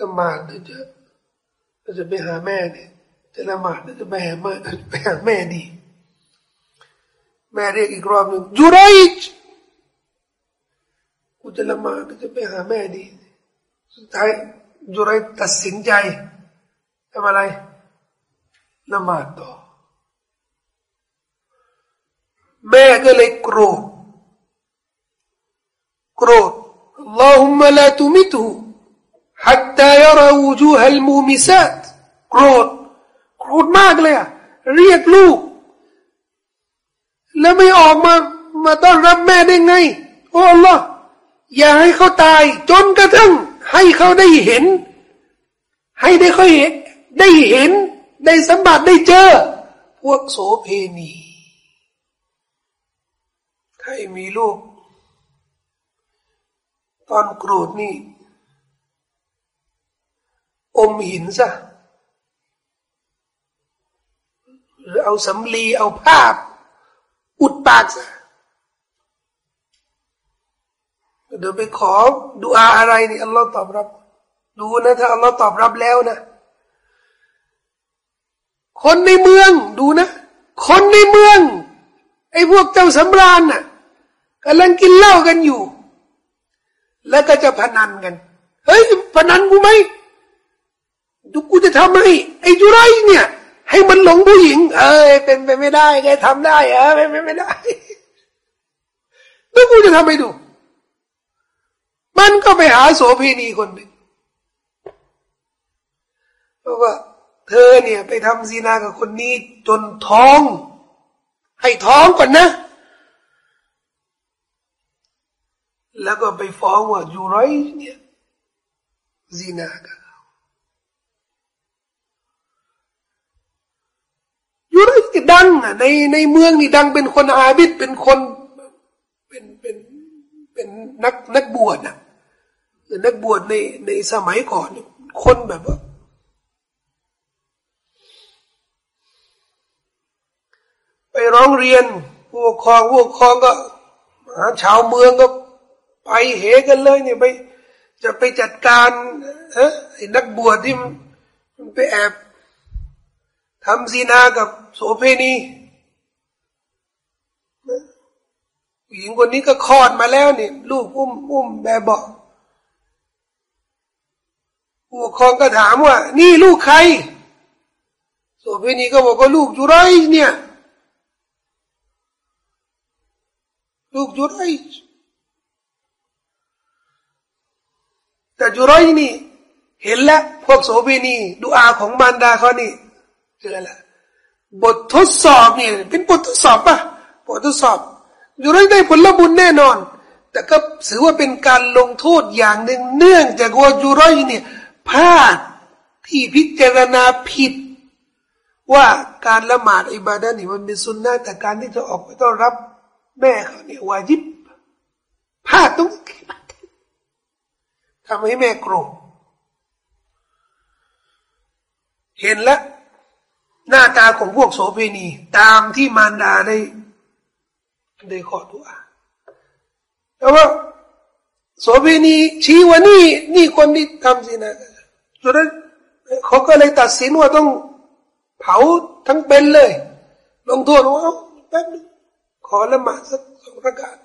ละหมาดจะจะไปหาแม่เนี่ยจะละหมาดจะไปหาแม่ไปหาแม่ดี แม่เรียกอีกรอบหนึ่งยูไรัชกูจะละหมาดจะไปหาแม่ดี สุดท้ายยูไรตัดสินใจทำอะไรละหมาดต่อแม่ก็เลยโกรธ โกรธ اللهم لا تمته حتى يرى وجوه المومسات โกรธโกรธมากเลยอะเรียกลูก แล้วไม่ออกมา มาต้อนรับแม่ได้ไง โอ้ Allah อย่าให้เขาตาย จนกระทั่งให้เขาได้เห็น ให้ได้เขาเห็นได้เห็นได้สัมผัสได้เจอ พวกโสเพณีใครมีลูก ตอนโกรธนี่ อมหินซะหรือเอาสำลีเอาภาพ อุดปากซะเดี๋ยวไปขอดูอาอะไรนี่อัลลอฮ์ตอบรับ ดูนะถ้าอัลลอฮ์ตอบรับแล้วนะ คนในเมืองดูนะ คนในเมือง ไอ้พวกเจ้าสำราญน่ะกำลังกินเหล้ากันอยู่ แล้วก็จะพนันกัน เฮ้ยพนันกูไหมดูกูจะทำให้ไอ้จุไรเนี่ย ให้มันหลงผู้หญิง เอ้ยเป็นไปไม่ได้แกทำได้เออเป็นไปไม่ได้แล้วกูจะทำให้ดู มันก็ไปหาโสเภณีคนหนึ่งเพราะว่า เธอเนี่ย ไปทำซีนากับคนนี้จนท้อง ให้ท้องก่อนนะ แล้วก็ไปฟ้องว่าอยู่ไรเนี่ยซีนากันอยู่ไรที่ดังอะในในเมืองนี่ดังเป็นคนอาบิดเป็นคนเป็นเป็นเป็นนักนักบวชอะนักบวชในในสมัยก่อน คนแบบว่าไปร้องเรียนผู้ปกครองผู้ปกครองก็หาชาวเมืองก็ ไปเหกันเลยเนี่ยไปจะไปจัดการเอ้นักบวชที่มันไปแอบทำซีนากับโสเพณีผู้หญิงคนนี้ก็คลอดมาแล้วเนี่ยลูกอุ้มอุ้มแบบบอกผู้ปกครองก็ถามว่า นี่ลูกใครโสเพณีก็บอกว่าลูกจุไรเนี่ย ลูกจุไร แต่จุรอยนี่ เห็นแล้วพวกโสเภณีดูอาของมารดาเขานี่เจอแล้วบททดสอบนี่เป็นบททดสอบปะบททดสอบจุรอยได้ผลบุญแน่นอน แต่ก็ถือว่าเป็นการลงโทษอย่างหนึ่งเนื่องจากว่าจุรอยเนี่ยพลาดที่พิจารณาผิด ว่าการละหมาดอิบาดะนี่มันเป็นสุนนะแต่การที่จะออกไปต้อนรับ แม่เขาเนี่ยวาจิบพลาดตรงนี้ ทำให้แม่โกรธเห็นแล้วหน้าตาของพวกโสเภณี ตามที่มารดาได้ได้ขอดุอาแต่ว่าโสเภณีชี้ว่านี่นี่คนที่ทำสินะสุดท้ายเขาก็เลยตัดสินว่าต้องเผาทั้งเป็นเลยลงโทษว่าแป๊บนึงขอละหมาดสักสองประกาศ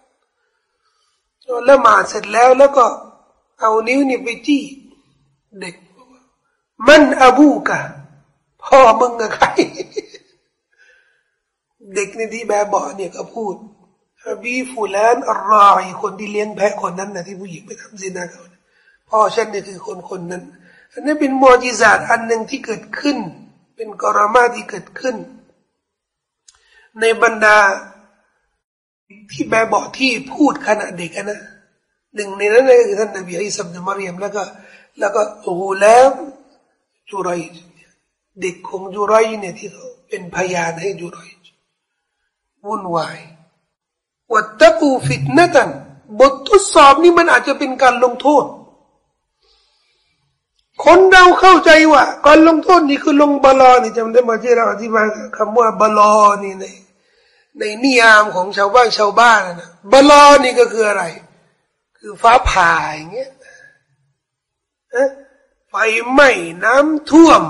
ละหมาดเสร็จแล้วแล้วก็ เอานิ้วนี่ไปจี้เด็กมันอบูกะพ่อมึงกับใคร เด็กในที่แบบบอกเนี่ยก็พูดบีฟูแลนอรอยคนที่เลี้ยงแพะคนนั้นนะที่ผู้หญิงไปทำซินาเขาพ่อฉันนี่คือคนคนนั้น อันนี้เป็นมอจิซาตอันหนึ่งที่เกิดขึ้น เป็นกรมาที่เกิดขึ้น ในบรรดาที่แบบบอกที่พูดขณะเด็กนะ หนึ่งในนั้นเลยคือท่านนบีอิสมามารยมแล้วก็แล้วก็โอ้แล้วจุไรเด็กของจุไรเนี่ยที่เขาเป็นพยานให้จุไรวุ่นวายวัตตะกูฟิตนะตันบททดสอบนี้มันอาจจะเป็นการลงโทษ คนเราเข้าใจว่าการลงโทษนี่คือลงบาลอนี่จำได้มาที่เราอธิบายคำว่าบาลอนี่ในในนิยามของชาวบ้านชาวบ้านนะบาลอนี่ก็คืออะไร คือฟ้าผ่าอย่างเงี้ยไฟไหม้น้ำท่วม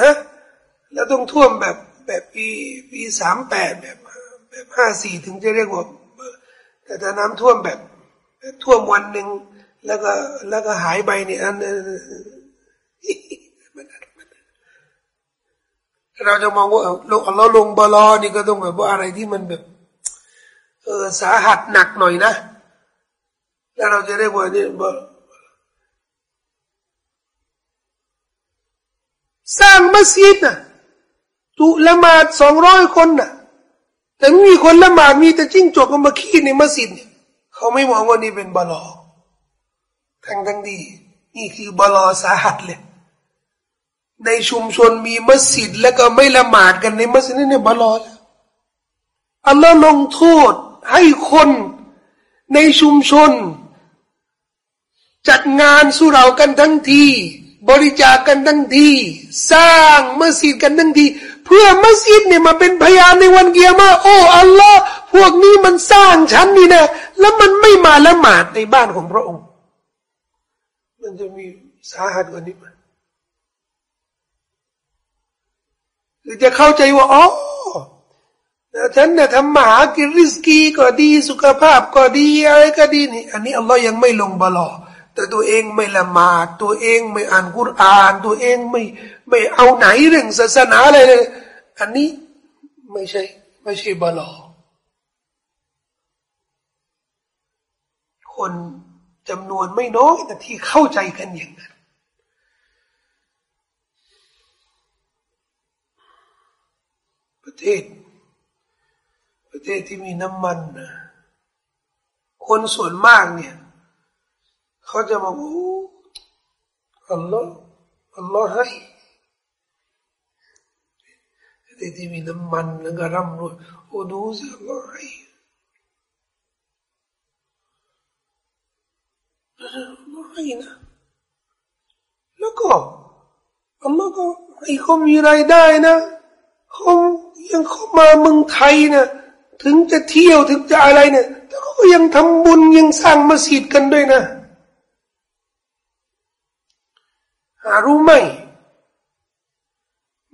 ฮะแล้วต้องท่วมแบบแบบปีปีสามแปดแบบแบบห้าสี่ถึงจะเรียกว่า แต่ถ้าน้ำท่วมแบบท่วมวันหนึ่งแล้วก็แล้วก็หายไปเนี่ยอันเราจะมองว่าลงเราลงบอลอนี่ก็ต้องแบบว่าอะไรที่มันแบบ เออสาหัสหนักหน่อยนะ แล้วเราจะเรียกว่านี่สร้างมัสยิดนะตุละหมาดสองร้อยคนนะแต่มีคนละหมาดมีแต่จิ้งจกมาขี้ในมัสยิดเนี่ยเขาไม่มองว่านี่เป็นบลอทั้งทั้งดีนี่คือบลอสาหัสเลยในชุมชนมีมัสยิดแล้วก็ไม่ละหมาดกันในมัสยิดนี่บลอแล้วอัลลอฮ์ลงโทษให้คนในชุมชน จัดงานสุรากันทั้งที บริจาคกกันทั้งที สร้างมัสยิดกันทั้งที เพื่อมัสยิดเนี่ยมาเป็นพยานในวันเกียร์มาโอ้อัลลอฮ์พวกนี้มันสร้างฉันนี่นะแล้วมันไม่มาละหมาดในบ้านของพระองค์ มันจะมีสาหัสกว่านี้ไหมหรือจะเข้าใจว่าอ๋อฉันเนี่ยทำมาหากิริสกีก็ดีสุขภาพก็ดีอะไรก็ดีนี่ อันนี้อัลลอฮ์ยังไม่ลงบาลอ แต่ตัวเองไม่ละหมาดตัวเองไม่อ่านกุรอาน ตัวเองไม่ไม่เอาไหนเรื่องศาสนาอะไรเลย อันนี้ไม่ใช่ ไม่ใช่บาลอคนจำนวนไม่น้อยนะที่เข้าใจกันอย่างนั้นประเทศ ประเทศที่มีน้ำมัน คนส่วนมากเนี่ย เขาจะมาโอ้อัลลอฮ์อัลลอฮ์ให้ประเทศที่มีน้ำมันแล้วก็ร่ำรวยโอ้ดูสิอัลลอฮ์ให้ให้นะแล้วก็อัลลอฮ์ก็ให้เขามีรายได้นะเขายังเขามาเมืองไทยนะถึงจะเที่ยวถึงจะอะไรเนี่ยแต่เขาก็ยังทำบุญยังสร้างมัสยิดกันด้วยนะ หารู้ไหม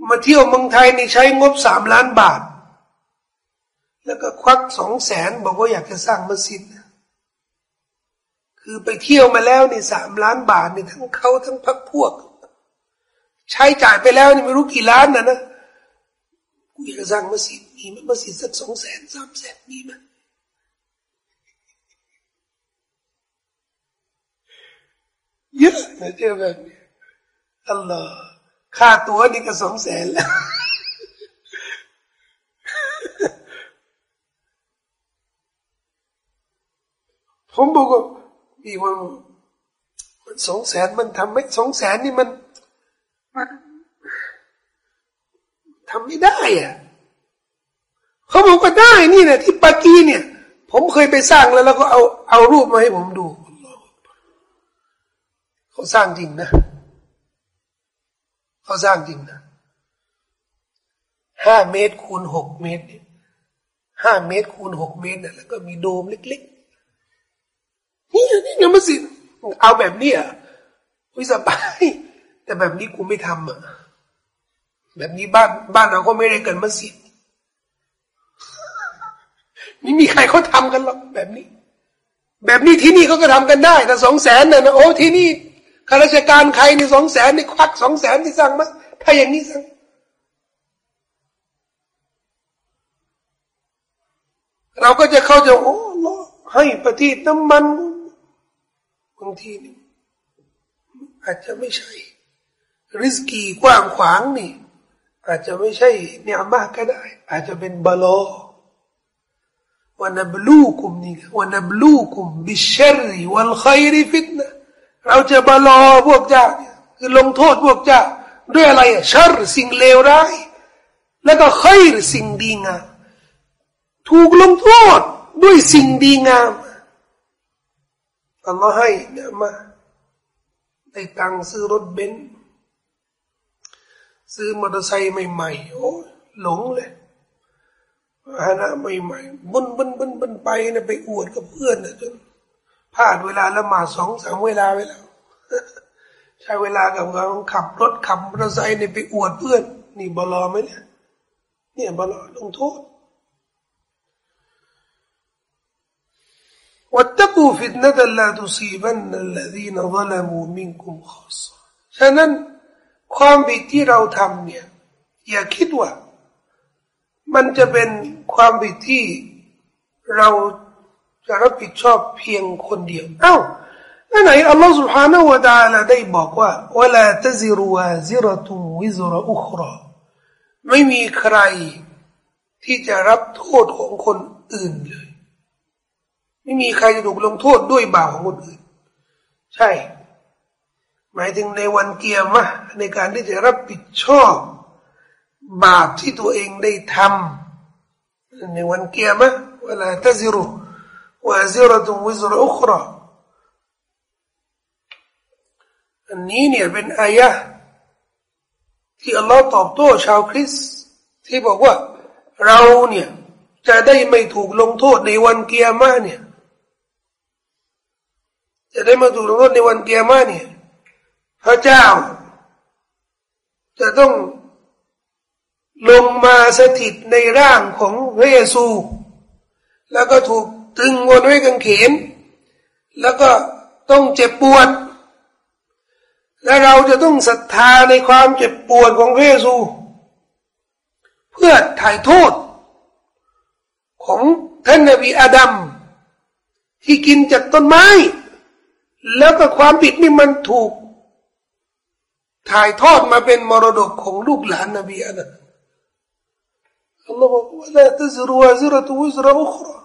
มาเที่ยวเมืองไทยนี่ใช้งบสามล้านบาท แล้วก็ควักสองแสนบอกว่าอยากจะสร้างมัสยิดคือไปเที่ยวมาแล้วนี่สามล้านบาทนี่ทั้งเขาทั้งพักพวก ใช้จ่ายไปแล้วนี่ไม่รู้กี่ล้านนะนะกูอยากจะสร้างมัสยิดมีไหมมัสยิดสักสองแสนสามแสนมีไหมเยอะนะเจ้าแบบนี้ อัลลอฮ์ค่าตัวนี่ก็สองแสนแล้ว ผมบอกว่าพี่ว่ามันสองแสนมันทำไม่สองแสนนี่มันมันทำไม่ได้อะเขาบอกว่าได้นี่เนี่ยที่ปากีเนี่ย ผมเคยไปสร้างแล้วแล้วก็เอาเอารูปมาให้ผมดูเขาสร้างจริงนะ เขาสร้างจริงนะห้าเมตรคูณหกเมตรห้าเมตรคูณหกเมตรนะแล้วก็มีโดมเล็กๆ นี่นี่ยังมาสิเอาแบบนี้อะวิสบาย แต่แบบนี้กูไม่ทำอะแบบนี้บ้านบ้านเราก็ไม่ได้เกินมัสยิดไม่มีใครเขาทากันหรอกแบบนี้ แบบนี้ที่นี่เขาก็ทำกันได้แต่สองแสนเนี่ยนะโอ้ที่นี่ ข้าราชการใครนี่สองแสนนี่ควักสองแสนที่สั่งมาถ้าอย่างนี้สั่งเราก็จะเข้าใจโอ้ให้ประทีน้ำมันบางทีนี่อาจจะไม่ใช่ ริสกีกว้างขวางนี่ อาจจะไม่ใช่เนี่ยมากก็ได้ อาจจะเป็นบลอวันบลูกุมนี่วันบลูกุมบิชรีวัลขยริฟิตนะ เราจะบาลอพวกเจ้าคือลงโทษพวกเจ้าด้วยอะไรอะชัรสิ่งเลวร้าย แล้วก็ขัยสิ่งดีงามถูกลงโทษด้วยสิ่งดีงามอัลลอฮ์ให้เนี่ยมาได้ตังซื้อรถเบนซ์ซื้อมอเตอร์ไซค์ใหม่ๆโอ้หลงเลยฮานะใหม่ๆบุนบุนบุนบุนไปนะไปอวดกับเพื่อนนะจน พลาดเวลาละหมาดสองสามเวลาไปแล้วใช้เวลากับการขับรถขับมอเตอร์ไซค์เนี่ยไปอวดเพื่อน นี่บลอไหมเนี่ยเนี่ยบลอลงโทษวัตตกูฟิตนะดัลลาตุซีบันนัลลดีนซัลมูมินคุมขัสฉะนั้นความผิดที่เราทำเนี่ย อย่าคิดว่า มันจะเป็นความผิดที่เรา จะรับผิดชอบเพียงคนเดียวเอ้าไหนอัลลอฮฺ سبحانه และ تعالى ได้บอกว่าว่าละตซิรวาซิรตุวิซรอุคราไม่มีใครที่จะรับโทษของคนอื่นเลย ไม่มีใครจะถูกลงโทษด้วยบาปของคนอื่น ใช่หมายถึงในวันเกียร์มะในการที่จะรับผิดชอบ บาปที่ตัวเองได้ทำในวันเกียร์มะเวลาตซิรุ วาซิรตุวิซรอุครานี้เนี่ยเป็นอายะที่อัลลอฮ์ตอบโต้ชาวคริสที่บอกว่าเราเนี่ยจะได้ไม่ถูกลงโทษในวันเกียร์มาเนี่ยจะได้มาถูกลงโทษในวันเกียร์มาเนี่ยพระเจ้า จะต้องลงมาสถิตในร่างของพระเยซู แล้วก็ถูก ตึงวนไว้กังเขน แล้วก็ต้องเจ็บปวด และเราจะต้องศรัทธาในความเจ็บปวดของพระเยซู เพื่อถ่ายโทษ ของท่านนบีอาดัมที่กินจากต้นไม้ แล้วก็ความผิดนี่มันถูก ถ่ายทอดมาเป็นมรดกของลูกหลานนบีอาดัมอัลลอฮ์บอกว่าละตซรุวซรตุวซรอุครา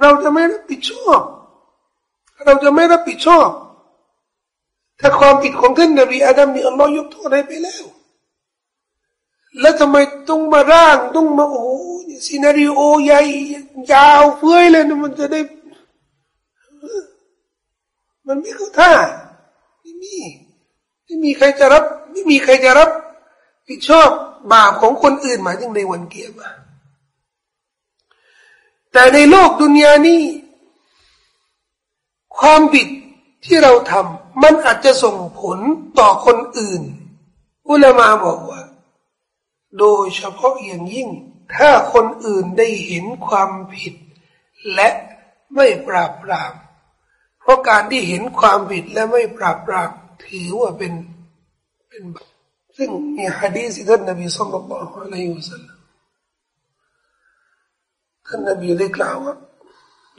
เราจะไม่รับผิดชอบ เราจะไม่รับผิดชอบ ถ้าความผิดของท่านนบีอาดัมนี่อัลลอฮ์ยกโทษให้ไปแล้ว แล้วทำไมต้องมาร่างต้องมาโอ้ซีนารีโอใหญ่ยาวเฟ้ยเลยนะมันจะได้ มันไม่เข้าท่าไม่มีไม่มีใครจะรับ ไม่มีใครจะรับ ผิดชอบบาปของคนอื่นหมายถึงในวันเกียรมา แต่ในโลกดุนยานี้ ความผิดที่เราทำมันอาจจะส่งผลต่อคนอื่น อุลามาบอกว่า โดยเฉพาะอย่างยิ่ง ถ้าคนอื่นได้เห็นความผิด และไม่ปราบปราม เพราะการที่เห็นความผิดและไม่ปราบปรามถือว่าเป็นเป็นซึ่งมีฮะดีษท่านนบีสุลต่านละฮ์อะลัยฮิวสัลลัม ท่านนบีได้กล่าวว่า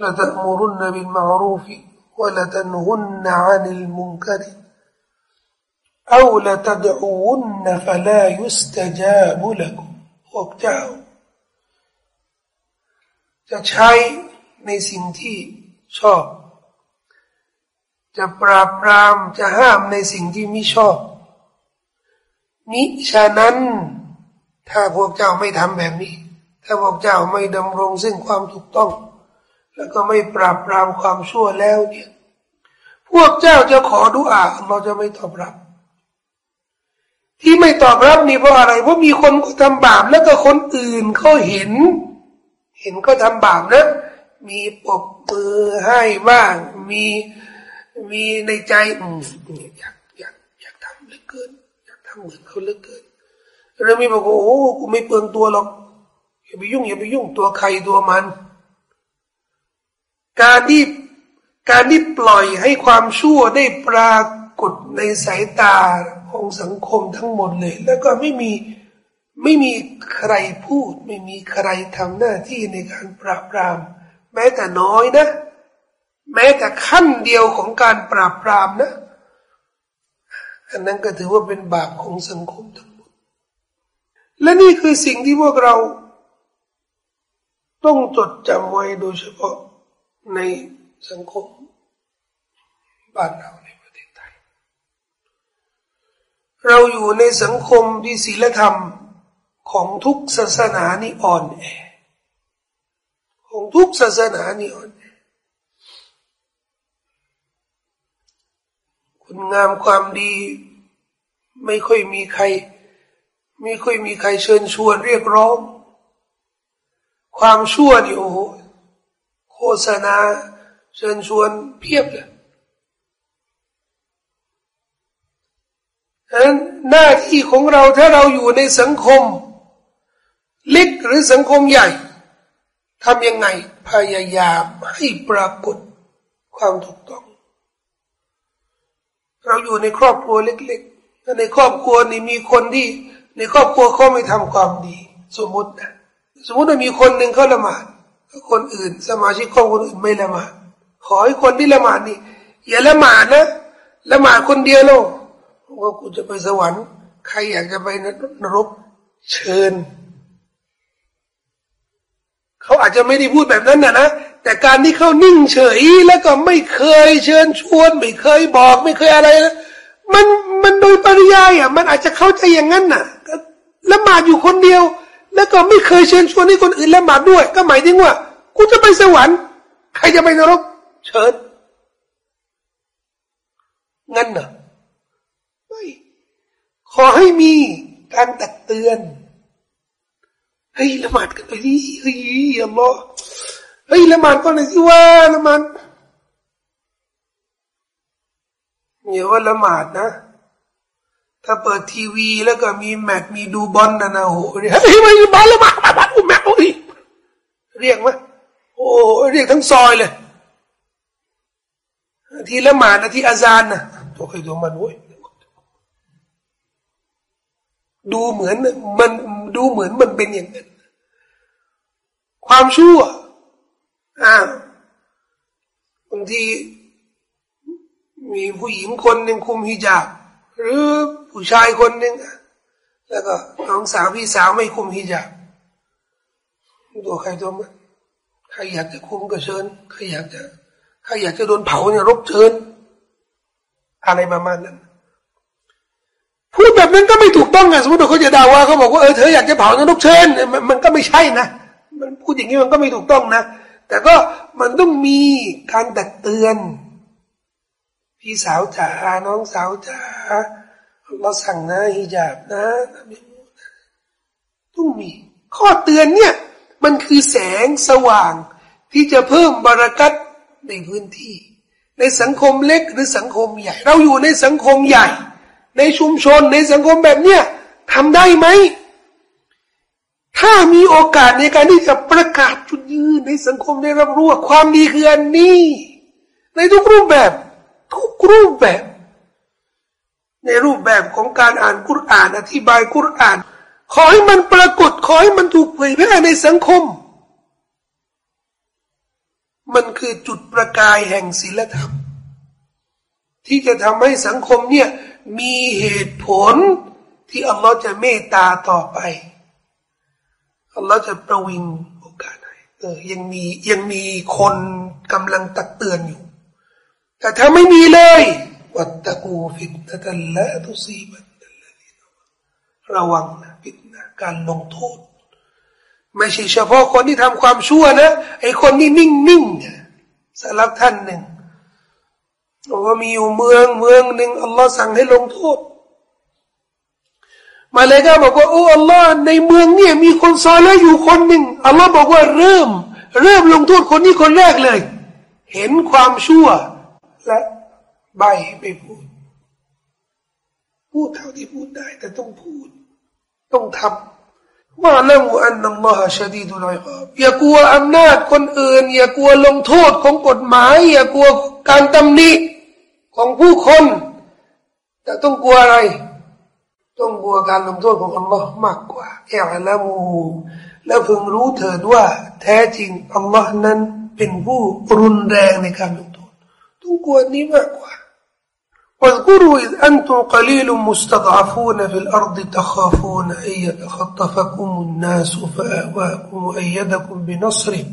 لتأمرن بالمعروف ولتنهن عن المنكر أو لتدعون فلا يستجاب لكم พวกเจ้าจะใช้ในสิ่งที่ชอบ จะปราบปรามจะห้ามในสิ่งที่ไม่ชอบมิฉะนั้น ถ้าพวกเจ้าไม่ทำแบบนี้ ถ้าพวกเจ้าไม่ดำรงซึ่งความถูกต้อง แล้วก็ไม่ปราบปรามความชั่วแล้วเนี่ยพวกเจ้าจะขอดุอาเราจะไม่ตอบรับ ที่ไม่ตอบรับนี่เพราะอะไรเพราะมีคนก็ทำบาปแล้วก็คนอื่นเขาเห็น เห็นก็ทำบาปนะ มีปบมือให้บ้าง มีมีในใจอืมอยากอยากอยากทำเหลือเกินอยากทำเหมือนเขาเหลือเกินแล้วมีบอกว่าโอ้กูไม่เปลืองตัวหรอก อย่าไปยุ่งอย่าไปยุ่งตัวใครตัวมัน การที่การที่ปล่อยให้ความชั่วได้ปรากฏในสายตาของสังคมทั้งหมดเลย แล้วก็ไม่มีไม่มีใครพูด ไม่มีใครทำหน้าที่ในการปราบปราม แม้แต่น้อยนะ แม้แต่ขั้นเดียวของการปราบปรามนะอันนั้นก็ถือว่าเป็นบาปของสังคมทั้งหมด และนี่คือสิ่งที่พวกเรา ต้องจดจำไว้โดยเฉพาะในสังคมบ้านเราในประเทศไทย เราอยู่ในสังคมที่ศีลธรรมของทุกศาสนานี่อ่อนแอของทุกศาสนานี่อ่อนแอคุณงามความดี ไม่ค่อยมีใคร ไม่ค่อยมีใครเชิญชวนเรียกร้อง ความชั่วนี่โอ้โหโฆษณาเชิญชวนเพียบเลยดังนั้นหน้าที่ของเราถ้าเราอยู่ในสังคมเล็กหรือสังคมใหญ่ทำยังไงพยายามให้ปรากฏความถูกต้อง เราอยู่ในครอบครัวเล็กๆในครอบครัวนี้มีคนที่ ในครอบครัวเขาไม่ทำความดี สมมตินะ สมมติว่ามีคนหนึ่งเขาละหมาดคนอื่น สมาชิกครอบครัวอื่นไม่ละหมาดขอให้คนที่ละหมาดนี่อย่าละหมาดนะละหมาดคนเดียวโลกว่ากูจะไปสวรรค์ ใครอยากจะไปนรกเชิญเขาอาจจะไม่ได้พูดแบบนั้นนะนะแต่การที่เขานิ่งเฉยแล้วก็ไม่เคยเชิญชวน ไม่เคยบอก ไม่เคยอะไรนะมันมันโดยปริยายอะ มันอาจจะเข้าใจอย่างนั้นน่ะละหมาดอยู่คนเดียว แล้วก็ไม่เคยเชิญชวนให้คนอื่นละหมาดด้วย ก็หมายถึงว่ากูจะไปสวรรค์ ใครจะไปนรก เชิญ งั้นเหรอไม่ขอให้มีการตักเตือนเฮ้ยละหมาดกันไปดิเฮ้ยอัลลอฮ์เฮ้ยละหมาดก็หน่อยสิว่าละหมาดเนี่ยว่าละหมาดนะ ถ้าเปิดทีวีแล้วก็มีแมตมีดูบอลนะนะโอ้โหเฮ้ยมาบอลละหมาดมาบอลอุ้มแมตโอ้ยเรียกไหมโอ้เรียกทั้งซอยเลยที่ละหมาดนะที่อาจารย์นะตัวใครตัวมันโว้ยดูเหมือนมันดูเหมือนมันเป็นอย่างนั้นความชั่วอ่าบางทีมีผู้หญิงคนหนึ่งคุมฮิญาบหรือ ผู้ชายคนหนึ่งแล้วก็น้องสาวพี่สาวไม่คุมฮิญาบตัวใครตัวมันใครอยากจะคุมก็เชิญใครอยากจะใครอยากจะโดนเผาเนี่ยรบเชิญ อะไรประมาณนั้นพูดแบบนั้นก็ไม่ถูกต้องไงสมมติเขาจะด่าว่าเขาบอกว่าเออเธออยากจะเผานรกเชิญมันก็ไม่ใช่นะมันพูดอย่างนี้มันก็ไม่ถูกต้องนะแต่ก็มันต้องมีการตักเตือน พี่สาวจ๋าน้องสาวจ๋า เราสั่งนะฮิญาบนะต้องมี ข้อเตือนเนี่ย มันคือแสงสว่าง ที่จะเพิ่มบารักัตในพื้นที่ ในสังคมเล็กหรือสังคมใหญ่ เราอยู่ในสังคมใหญ่ ในชุมชนในสังคมแบบเนี้ยทำได้ไหมถ้ามีโอกาสในการที่จะประกาศจุดยืนในสังคมได้รับรู้ว่าความดีคืออันนี้ ในทุกรูปแบบ ทุกรูปแบบ ในรูปแบบของการอ่านกุรอาน อธิบายกุรอาน ขอให้มันปรากฏ ขอให้มันถูกเผยแพร่ในสังคม มันคือจุดประกายแห่งศีลธรรม ที่จะทำให้สังคมเนี่ยมีเหตุผลที่อัลลอฮ์จะเมตตาต่อไป อัลลอฮ์จะประวิงโอกาสให้เออยังมียังมีคนกำลังตักเตือนอยู่ แต่ถ้าไม่มีเลย วัตตะกูฟิตนะตัลละตุซีบันระวังนะฟิตนะการลงโทษ ไม่ใช่เฉพาะคนที่ทำความชั่วนะ ไอคนที่นิ่งๆเนี่ยสำหรับท่านหนึ่งบอกว่ามีอยู่เมืองเมืองหนึ่งอัลลอฮ์สั่งให้ลงโทษ มาเลยก็บอกว่าโอ้อัลลอฮ์ในเมืองเนี่ย มีคนซอยแล้วอยู่คนหนึ่งอัลลอฮ์บอกว่าเริ่ม เริ่มลงโทษคนนี้คนแรกเลย เห็นความชั่วและ ใบไม่พูด พูดเท่าที่พูดได้ แต่ต้องพูด ต้องทำว่าละมุอันนัลลอฮ์ชดีดุลอยครับอย่ากลัวอำนาจคนอื่น อย่ากลัวลงโทษของกฎหมาย อย่ากลัวการตำหนิของผู้คน แต่ต้องกลัวอะไร ต้องกลัวการลงโทษของอัลลอฮ์มากกว่าแอ่ละมูแล้วพึงรู้เถิดว่า แท้จริงอัลลอฮ์นั้นเป็นผู้รุนแรงในการลงโทษต้องกลัวนี้มากกว่า واذكروا إذ أنتم قليل مستضعفون في الأرض تخافون أن يتخطفكم الناس فآواكم وأيدكم بنصره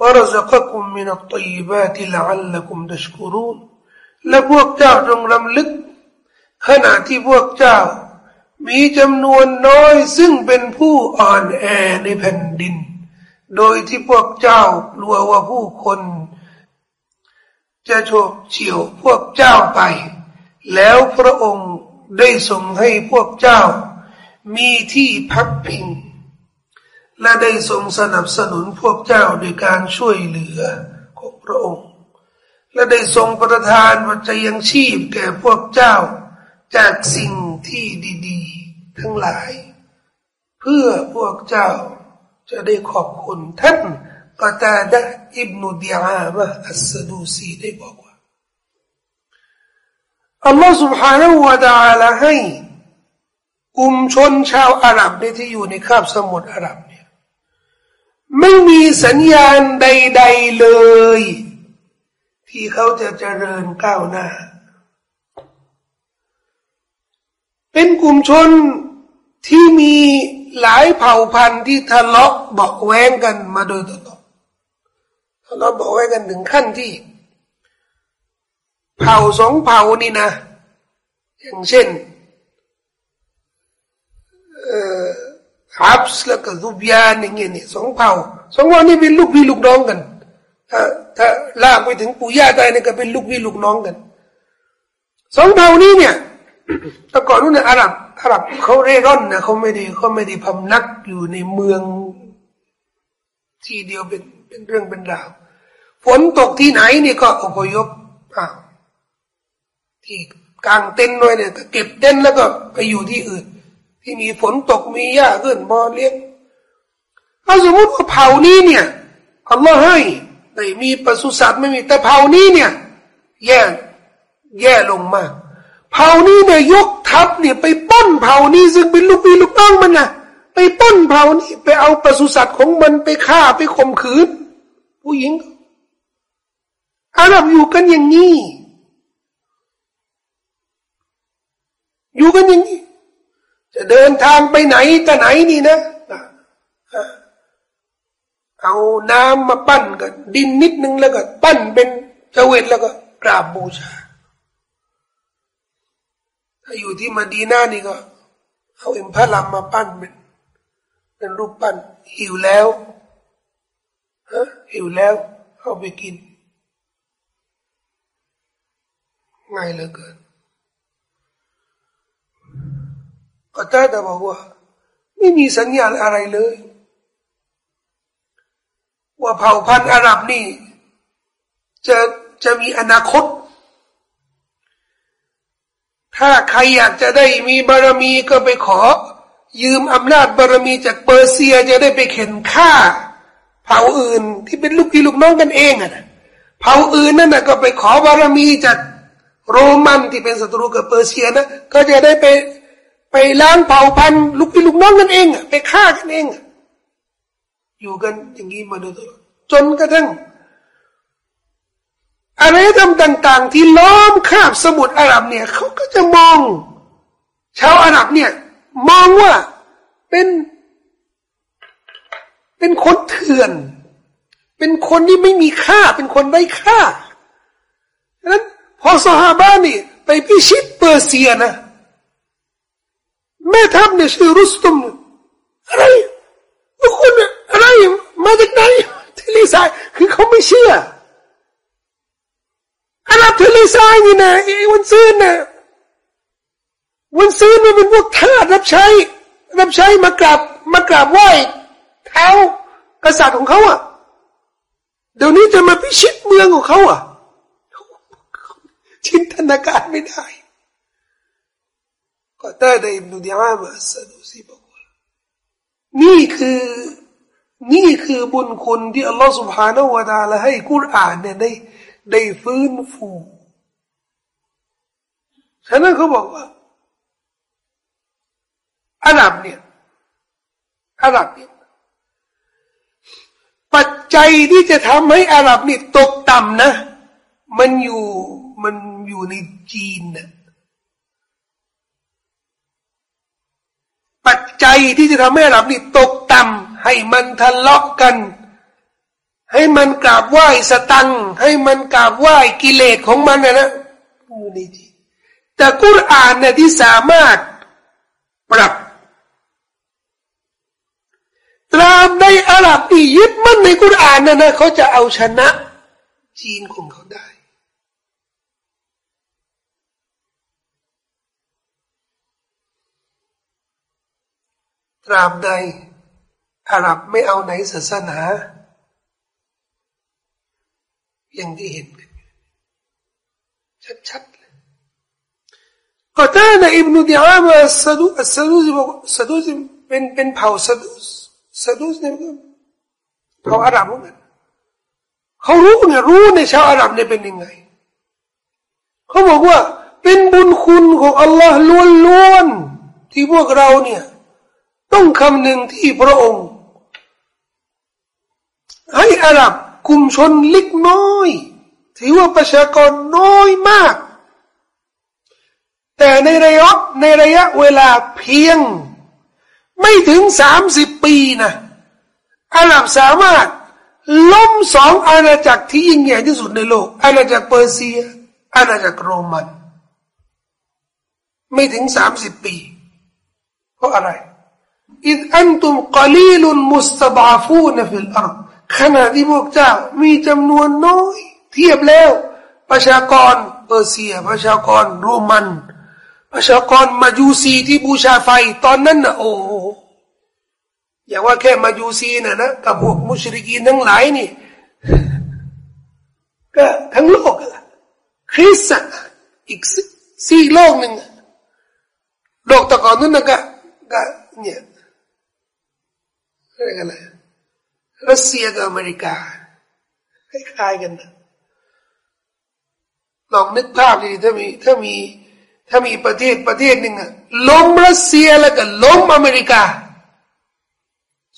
ورزقكم من الطيبات لعلكم تشكرون และพวกเจ้าจงรำลึก ขณะที่พวกเจ้า มีจำนวนน้อยซึ่งเป็นผู้อ่อนแอในแผ่นดิน โดยที่พวกเจ้ากลัวว่าผู้คน จะโฉบเฉี่ยวพวกเจ้าไป แล้วพระองค์ได้ทรงให้พวกเจ้า มีที่พักพิง และได้ทรงสนับสนุนพวกเจ้าโดยการช่วยเหลือของพระองค์ และได้ทรงประทานปัจจัยยังชีพแก่พวกเจ้า จากสิ่งที่ดี ๆ ทั้งหลาย เพื่อพวกเจ้าจะได้ขอบคุณท่าน กตาดะอิบนุดีอามะอัสดูซีได้บอกว่าอัลลอฮฺ سبحانه และ تعالى ให้กลุ่มชนชาวอาหรับในที่อยู่ในคาบสมุทรอาหรับเนี่ยไม่มีสัญญาณใด ๆเลยที่เขาจะเจริญก้าวหน้า เป็นกลุ่มชนที่มีหลายเผ่าพันธุ์ที่ทะเลาะเบาแวงกันมาโดยตลอดทะ อด เลาะเบาแวงกันถึงขั้นที่ เผ่าสองเผ่านี่นะ อย่างเช่นฮับส์แล้วก็ซุบยานอย่างเงี้ยนี่สองเผ่าสองเผ่านี่เป็นลูกพี่ลูกน้องกันถ้าถ้าลากไปถึงปู่ย่าตายเนี่ยก็เป็นลูกพี่ลูกน้องกันสองเผ่านี้เนี่ยแต่ก่อนนู้นเนี่ยอาหรับอาหรับเขาเร่ร่อนนะเขาไม่ได้เขาไม่ได้พำนักอยู่ในเมือง ที่เดียวเป็น เป็นเรื่องเป็นราวฝนตกที่ไหนนี่ก็อพยพอ้าวที่กลางเต็นท์ไว้เนี่ยก็เก็บเต็นท์แล้วก็ไปอยู่ที่อื่น ที่มีฝนตกมีหญ้าขึ้นบอเลี้ยงถ้าสมมติว่าเผ่านี้เนี่ยอัลลอฮ์ให้แต่มีปศุสัตว์ไม่มีแต่เผ่านี้เนี่ย แย่แย่ลงมาก เผ่านี้เนี่ยยกทัพเนี่ยไปป้นเผ่านี้ซึ่งเป็นลูกพี่ลูกน้องมันนะ ปป้นเผ่านี้ไปเอาปศุสัตว์ของมันไปฆ่าไปข่มขืน ผู้หญิง อาหรับอยู่กันอย่างนี้ อยู่กันอย่างนี้ จะเดินทางไปไหนแต่ไหนนี่นะ เอาน้ำมาปั้นกันดินนิดนึงแล้วก็ ปั้นเป็นเจวิตแล้วก็กราบบูชาถ้าอยู่ที่มาดีนานี่ก็ เอาเอ็มพระลำมาปั้นเป็น เป็นรูปปั้นหิวแล้วฮะหิวแล้วเอาไปกินง่ายเหลือเกินก็แต่แต่บอกว่าไม่มีสัญญาณอะไรเลย ว่าเผ่าพันธุ์อาหรับนี่ จะจะมีอนาคต ถ้าใครอยากจะได้มีบารมีก็ไปขอ ยืมอำนาจบารมีจากเปอร์เซียจะได้ไปเข็นฆ่า เผ่าอื่นที่เป็นลูกพี่ลูกน้องกันเองอะนะเผ่าอื่นนั่นนะก็ไปขอบารมีจากโรมันที่เป็นศัตรูกับเปอร์เซียนะก็จะได้ไปไปล้างเผ่าพันธุ์ลูกพี่ลูกน้องกันเองอะไปฆ่ากันเองอยู่กันอย่างนี้มาโดยตลอดจนกระทั่งอารยธรรมต่าง ๆ ที่ล้อมคาบสมุทรอาหรับเนี่ยเขาก็จะมอง ชาวอาหรับเนี่ย มองว่าเป็น เป็นคนเถื่อน เป็นคนที่ไม่มีค่า เป็นคนไร้ค่าดังนั้นพอสหาบ้านนี่ ไปพิชิตเปอร์เซียนะแม่ทัพเนี่ยชื่อรุสตุมอะไรทุกคนอะไรมาจากไหนทะเลทรายคือเขาไม่เชื่ออาหรับทะเลทรายนี่นะไอ้วันซื้อนะ วันซื้อนี่เป็นพวกทาสรับใช้ รับใช้มากราบมากราบไหว้เท้ากษัตริย์ของเขาอะเดี๋ยวนี้จะมาพิชิตเมืองของเขาอะจินตนาการไม่ได้ก็ตาได้อิบนุดิอามาสนุซีบอกว่านี่คือนี่คือบุญคุณที่อัลลอฮฺสุบฮานาวะตาละให้กุรอานเนี่ยได้ได้ฟื้นฟูฉะนั้นเขาบอกว่า อาหรับเนี่ยอาหรับเนี่ยปัจจัยที่จะทำให้อาหรับนี่ตกต่ำนะ มันอยู่มันอยู่ในจีนนะปัจจัยที่จะทำให้อาหรับนี่ตกต่ำให้มันทะเลาะกัน ให้มันกราบไหว้สตัง ให้มันกราบไหว้กิเลสของมันนะนะอยู่ในจีนแต่กุรอานเนี่ยที่สามารถปรับ ตราบในอาหรับที่ยึดมั่นในกุรอานนะนะเขาจะเอาชนะ จีนของเขาได้ ตราบใดอาหรับไม่เอาไหนศาสนา อย่างที่เห็นกันชัดๆเลยก็ถ้าในอิบนุดิอามาสะดุสะดุสบอกสะดุสเป็นเป็นเผ่าสะดุส สะดุสเนี่ยเผ่าอาหรับเหมือนกันเขารู้เนี่ยรู้ในชาวอาหรับเนี่ยเป็นยังไงเขาบอกว่าเป็นบุญคุณของอัลลอฮ์ล้วนๆที่พวกเราเนี่ยต้องคำหนึ่งที่พระองค์ ให้อาหรับกลุ่มชนเล็กน้อย ถือว่าประชากรน้อยมาก แต่ในระยะในระยะเวลาเพียง ไม่ถึงสามสิบปีนะอาหรับสามารถล้มสองอาณาจักรที่ยิ่งใหญ่ที่สุดในโลก อาณาจักรเปอร์เซีย อาณาจักรโรมัน ไม่ถึงสามสิบปี เพราะอะไรإذ أنتم قليل مستضعفون في الأرض ขณะที่พวกเจ้ามีจำนวนน้อย เทียบแล้ว ประชากรเปอร์เซีย ประชากรโรมัน ประชากรมายูซีที่บูชาไฟ ตอนนั้นนะโอ้ อย่าว่าแค่มายูซีนะนะกับพวกมุชริกีนทั้งหลายนี่ ก็ทั้งโลกละคริสต์อีกสี่โลกหนึ่งโลกตะกอนนั้นนะก็ก็เนี่ยอะไรกันเลยรัสเซียกับอเมริกาคล้ายๆกันนะลองนึกภาพดิถ้ามีถ้ามีถ้ามีประเทศประเทศหนึ่งอะล้มรัสเซียแล้วก็ล้มอเมริกา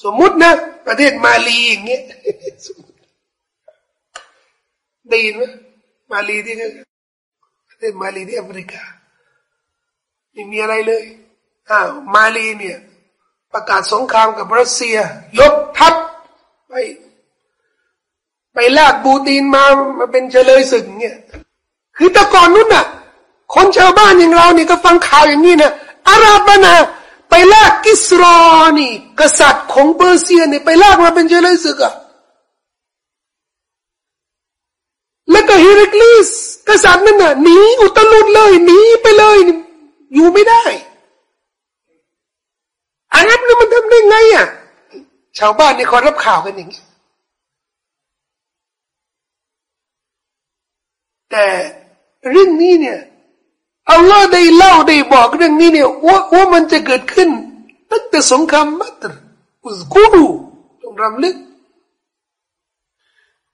สมมุตินะ ประเทศมาลีอย่างเงี้ยได้ยินไหมมาลีที่ประเทศมาลีที่แอเมริกาไม่มีอะไรเลยอ้าวมาลีเนี่ย ประกาศสงครามกับรัสเซีย ยกทัพไป ไปลากบูตีนมามาเป็นเฉลยศึกเนี่ยคือแต่ก่อนนู้นน่ะ คนชาวบ้านอย่างเราเนี่ยก็ฟังข่าวอย่างนี้นะอาราบนะ ไปลากกิสรอนี่ กษัตริย์ของเปอร์เซียเนี่ยไปลากมาเป็นเจริญศึกอะแล้วก็ฮิริกลิสกษัตริย์นั่นน่ะหนีอุตลุดเลยหนีไปเลยอยู่ไม่ได้อารับนี่มันทำได้ไงอะชาวบ้านนี่คอยรับข่าวกันอย่างนี้แต่เรื่องนี้เนี่ย อัลลอฮ์ได้เล่าได้บอกเรื่องนี้เนี่ยว่าว่ามันจะเกิดขึ้นตั้งแต่สงครามมัตรอุสกูรูจงรำลึก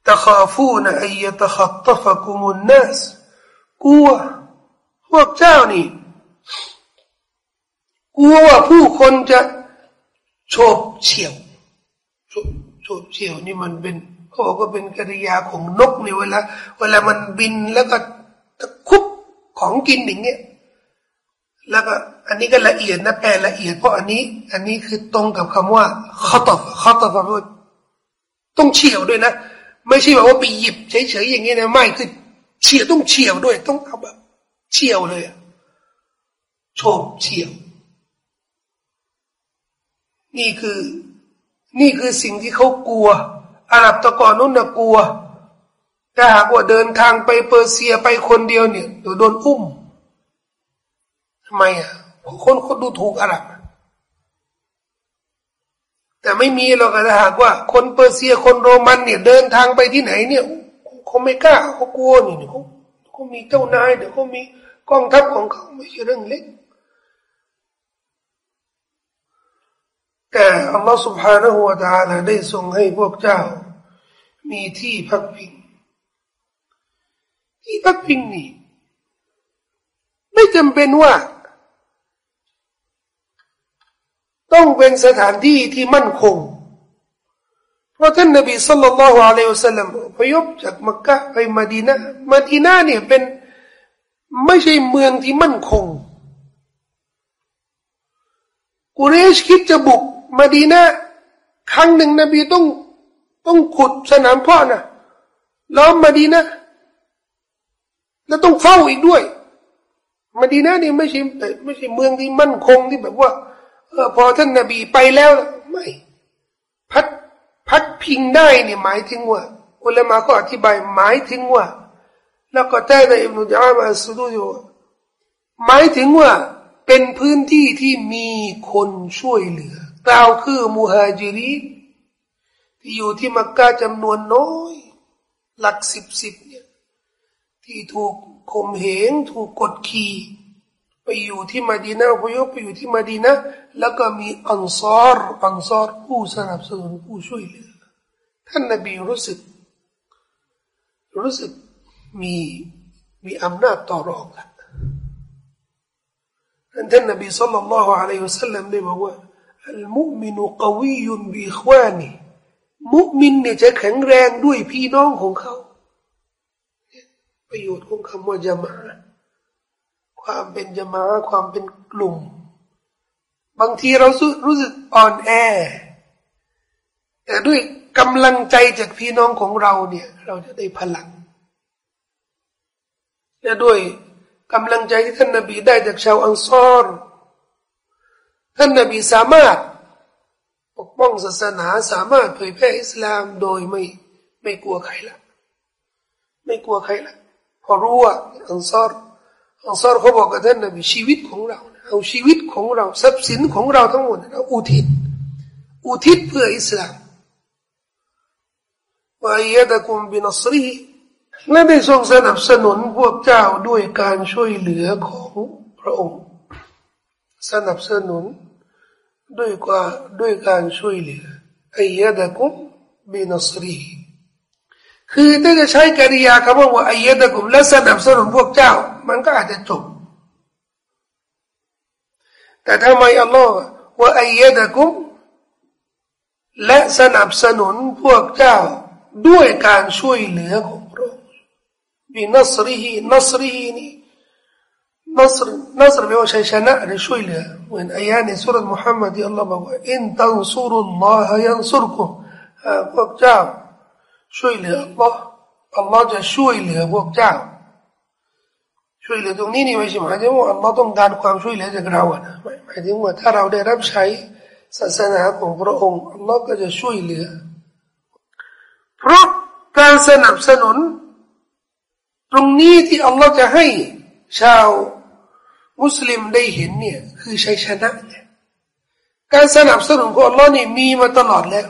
تخافون أن يتخطفكم الناس กลัวพวกเจ้านี่กลัวว่าผู้คนจะโฉบเฉี่ยวโฉบเฉี่ยวนี่มันเป็นเขาบอกว่าเป็นกิริยาของนกเนี่ยเวลาเวลามันบินแล้วก็ตะคุบ ของกินอย่างเงี้ยแล้วก็อันนี้ก็ละเอียดนะแปลละเอียดเพราะอันนี้ อันนี้คือตรงกับคำว่าข้อตอบข้อตอบว่าต้องเฉียวด้วยนะ ไม่ใช่แบบว่าไปหยิบเฉยๆอย่างเงี้ยนะไม่คือเฉียวต้องเฉียวด้วย ต้องเอาแบบเฉียวเลยโฉบเฉียว นี่คือ นี่คือสิ่งที่เขากลัวอาหรับตะกอนนู้นนะกลัว ถ้าหากว่าเดินทางไปเปอร์เซียไปคนเดียวเนี่ยเดี๋ยวโดนอุ้มทำไมอ่ะคนคนดูถูกอาหรับแต่ไม่มีหรอกถ้าหากว่า คนเปอร์เซียคนโรมันเนี่ย เดินทางไปที่ไหนเนี่ยเขาไม่กล้าเขากลัวนี่เขาเขามีเจ้านายเดี๋ยวเขามีกองทัพของเขาไม่ใช่เรื่องเล็กแต่อัลลอฮฺ سبحانه และ تعالى ได้ทรงให้พวกเจ้า มีที่พักพิง ที่พักพิงนี่ ไม่จำเป็นว่า ต้องเป็นสถานที่ที่มั่นคง เพราะท่านนบีสุลต่านละฮ์อะลัยฮุสลามพยพจากมักกะไปมาดีนะมาดีนาเนี่ยเป็นไม่ใช่เมืองที่มั่นคงกุเรชคิดจะบุกมาดีนะครั้งหนึ่งนบีต้องต้องขุดสนามพ่อนะล้อมมาดีนะ แล้วต้องเฝ้าอีกด้วยมาดีนะนี่ไม่ใช่ไม่ใช่เมืองที่มั่นคงที่แบบว่าเออพอท่านนาบีไปแล้วไม่ พัดพัดพิงได้เนี่ยหมายถึงว่าอุลามาก็อธิบายหมายถึงว่า แล้วก็แต่ในอิบนุจามาสุดูอยู่หมายถึงว่าเป็นพื้นที่ที่มีคนช่วยเหลือ กล่าวคือมูฮาจิรีที่อยู่ที่มักกะจำนวนน้อย หลักสิบสิบ ที่ถูกข่มเหงถูกกดขี่ไปอยู่ที่มาดีนาพยพไปอยู่ที่มาดีนาแล้วก็มีอันซอรอันซอรผู้สนับสนุนผู้ช่วยเหลือท่านนบีรู้สึก รู้สึกมีมีอำนาจต่อรองละท่านนบีสัลลัลลอฮุอะลัยฮิวสัลลัมได้บอกว่าอัลมุมินุกวียุนบิควานีมุมินเนี่ยจะแข็งแรงด้วยพี่น้องของเขา ประโยชน์ของคำว่าจะมาความเป็นจะมาความเป็นกลุ่ม บางทีเรารู้สึกอ่อนแอ แต่ด้วยกำลังใจจากพี่น้องของเราเนี่ย เราจะได้พลัง และด้วยกำลังใจที่ท่านนบีได้จากชาวอังซอรท่านนบีสามารถปกป้องศาสนาสามารถเผยแพร่อิสลามโดยไม่ไม่กลัวใครละ ไม่กลัวใครละ พอรู้ว่าอังซอรอังซอรเขาบอกกับท่านนบีชีวิตของเราเอาชีวิตของเราทรัพย์สินของเราทั้งหมดเราอุทิศอุทิศเพื่ออิสลามวายะดะกุมบินัสรีและได้ทรงสนับสนุนพวกเจ้าด้วยการช่วยเหลือของพระองค์ สนับสนุนด้วยกว่าด้วยการช่วยเหลืออายะดะกุมบินัสรี คือถ้าจะใช้กริยาคำว่าอายะดะกุมและสนับสนุนพวกเจ้า มันก็อาจจะจบแต่ทำไมอัลลอฮ์ว่าอายะดะกุมและสนับสนุนพวกเจ้าด้วยการช่วยเหลือของพระองค์บินัสรีฮีนัสรีฮีนี่นัสรนัสรแปลว่าชัยชนะหรือช่วยเหลือเหมือนอายะในสุรษมุฮัมมัดที่อัลลอฮ์บอกว่าอินตันซุรุลลอฮ์ยันซุรกุมพวกเจ้า ช่วยเหลืออัลลอฮ์อัลลอฮ์จะช่วยเหลือพวกเจ้า ช่วยเหลือตรงนี้นี่ไม่ใช่หมายถึงว่าอัลลอฮ์ต้องการความช่วยเหลือจากเราอะนะหมายถึงว่าถ้าเราได้รับใช้ศาสนาของพระองค์อัลลอฮ์ก็จะช่วยเหลือ เพราะการสนับสนุน ตรงนี้ที่อัลลอฮ์จะให้ชาวมุสลิมได้เห็นเนี่ยคือชัยชนะเนี่ยการสนับสนุนของอัลลอฮ์นี่มีมาตลอดแล้ว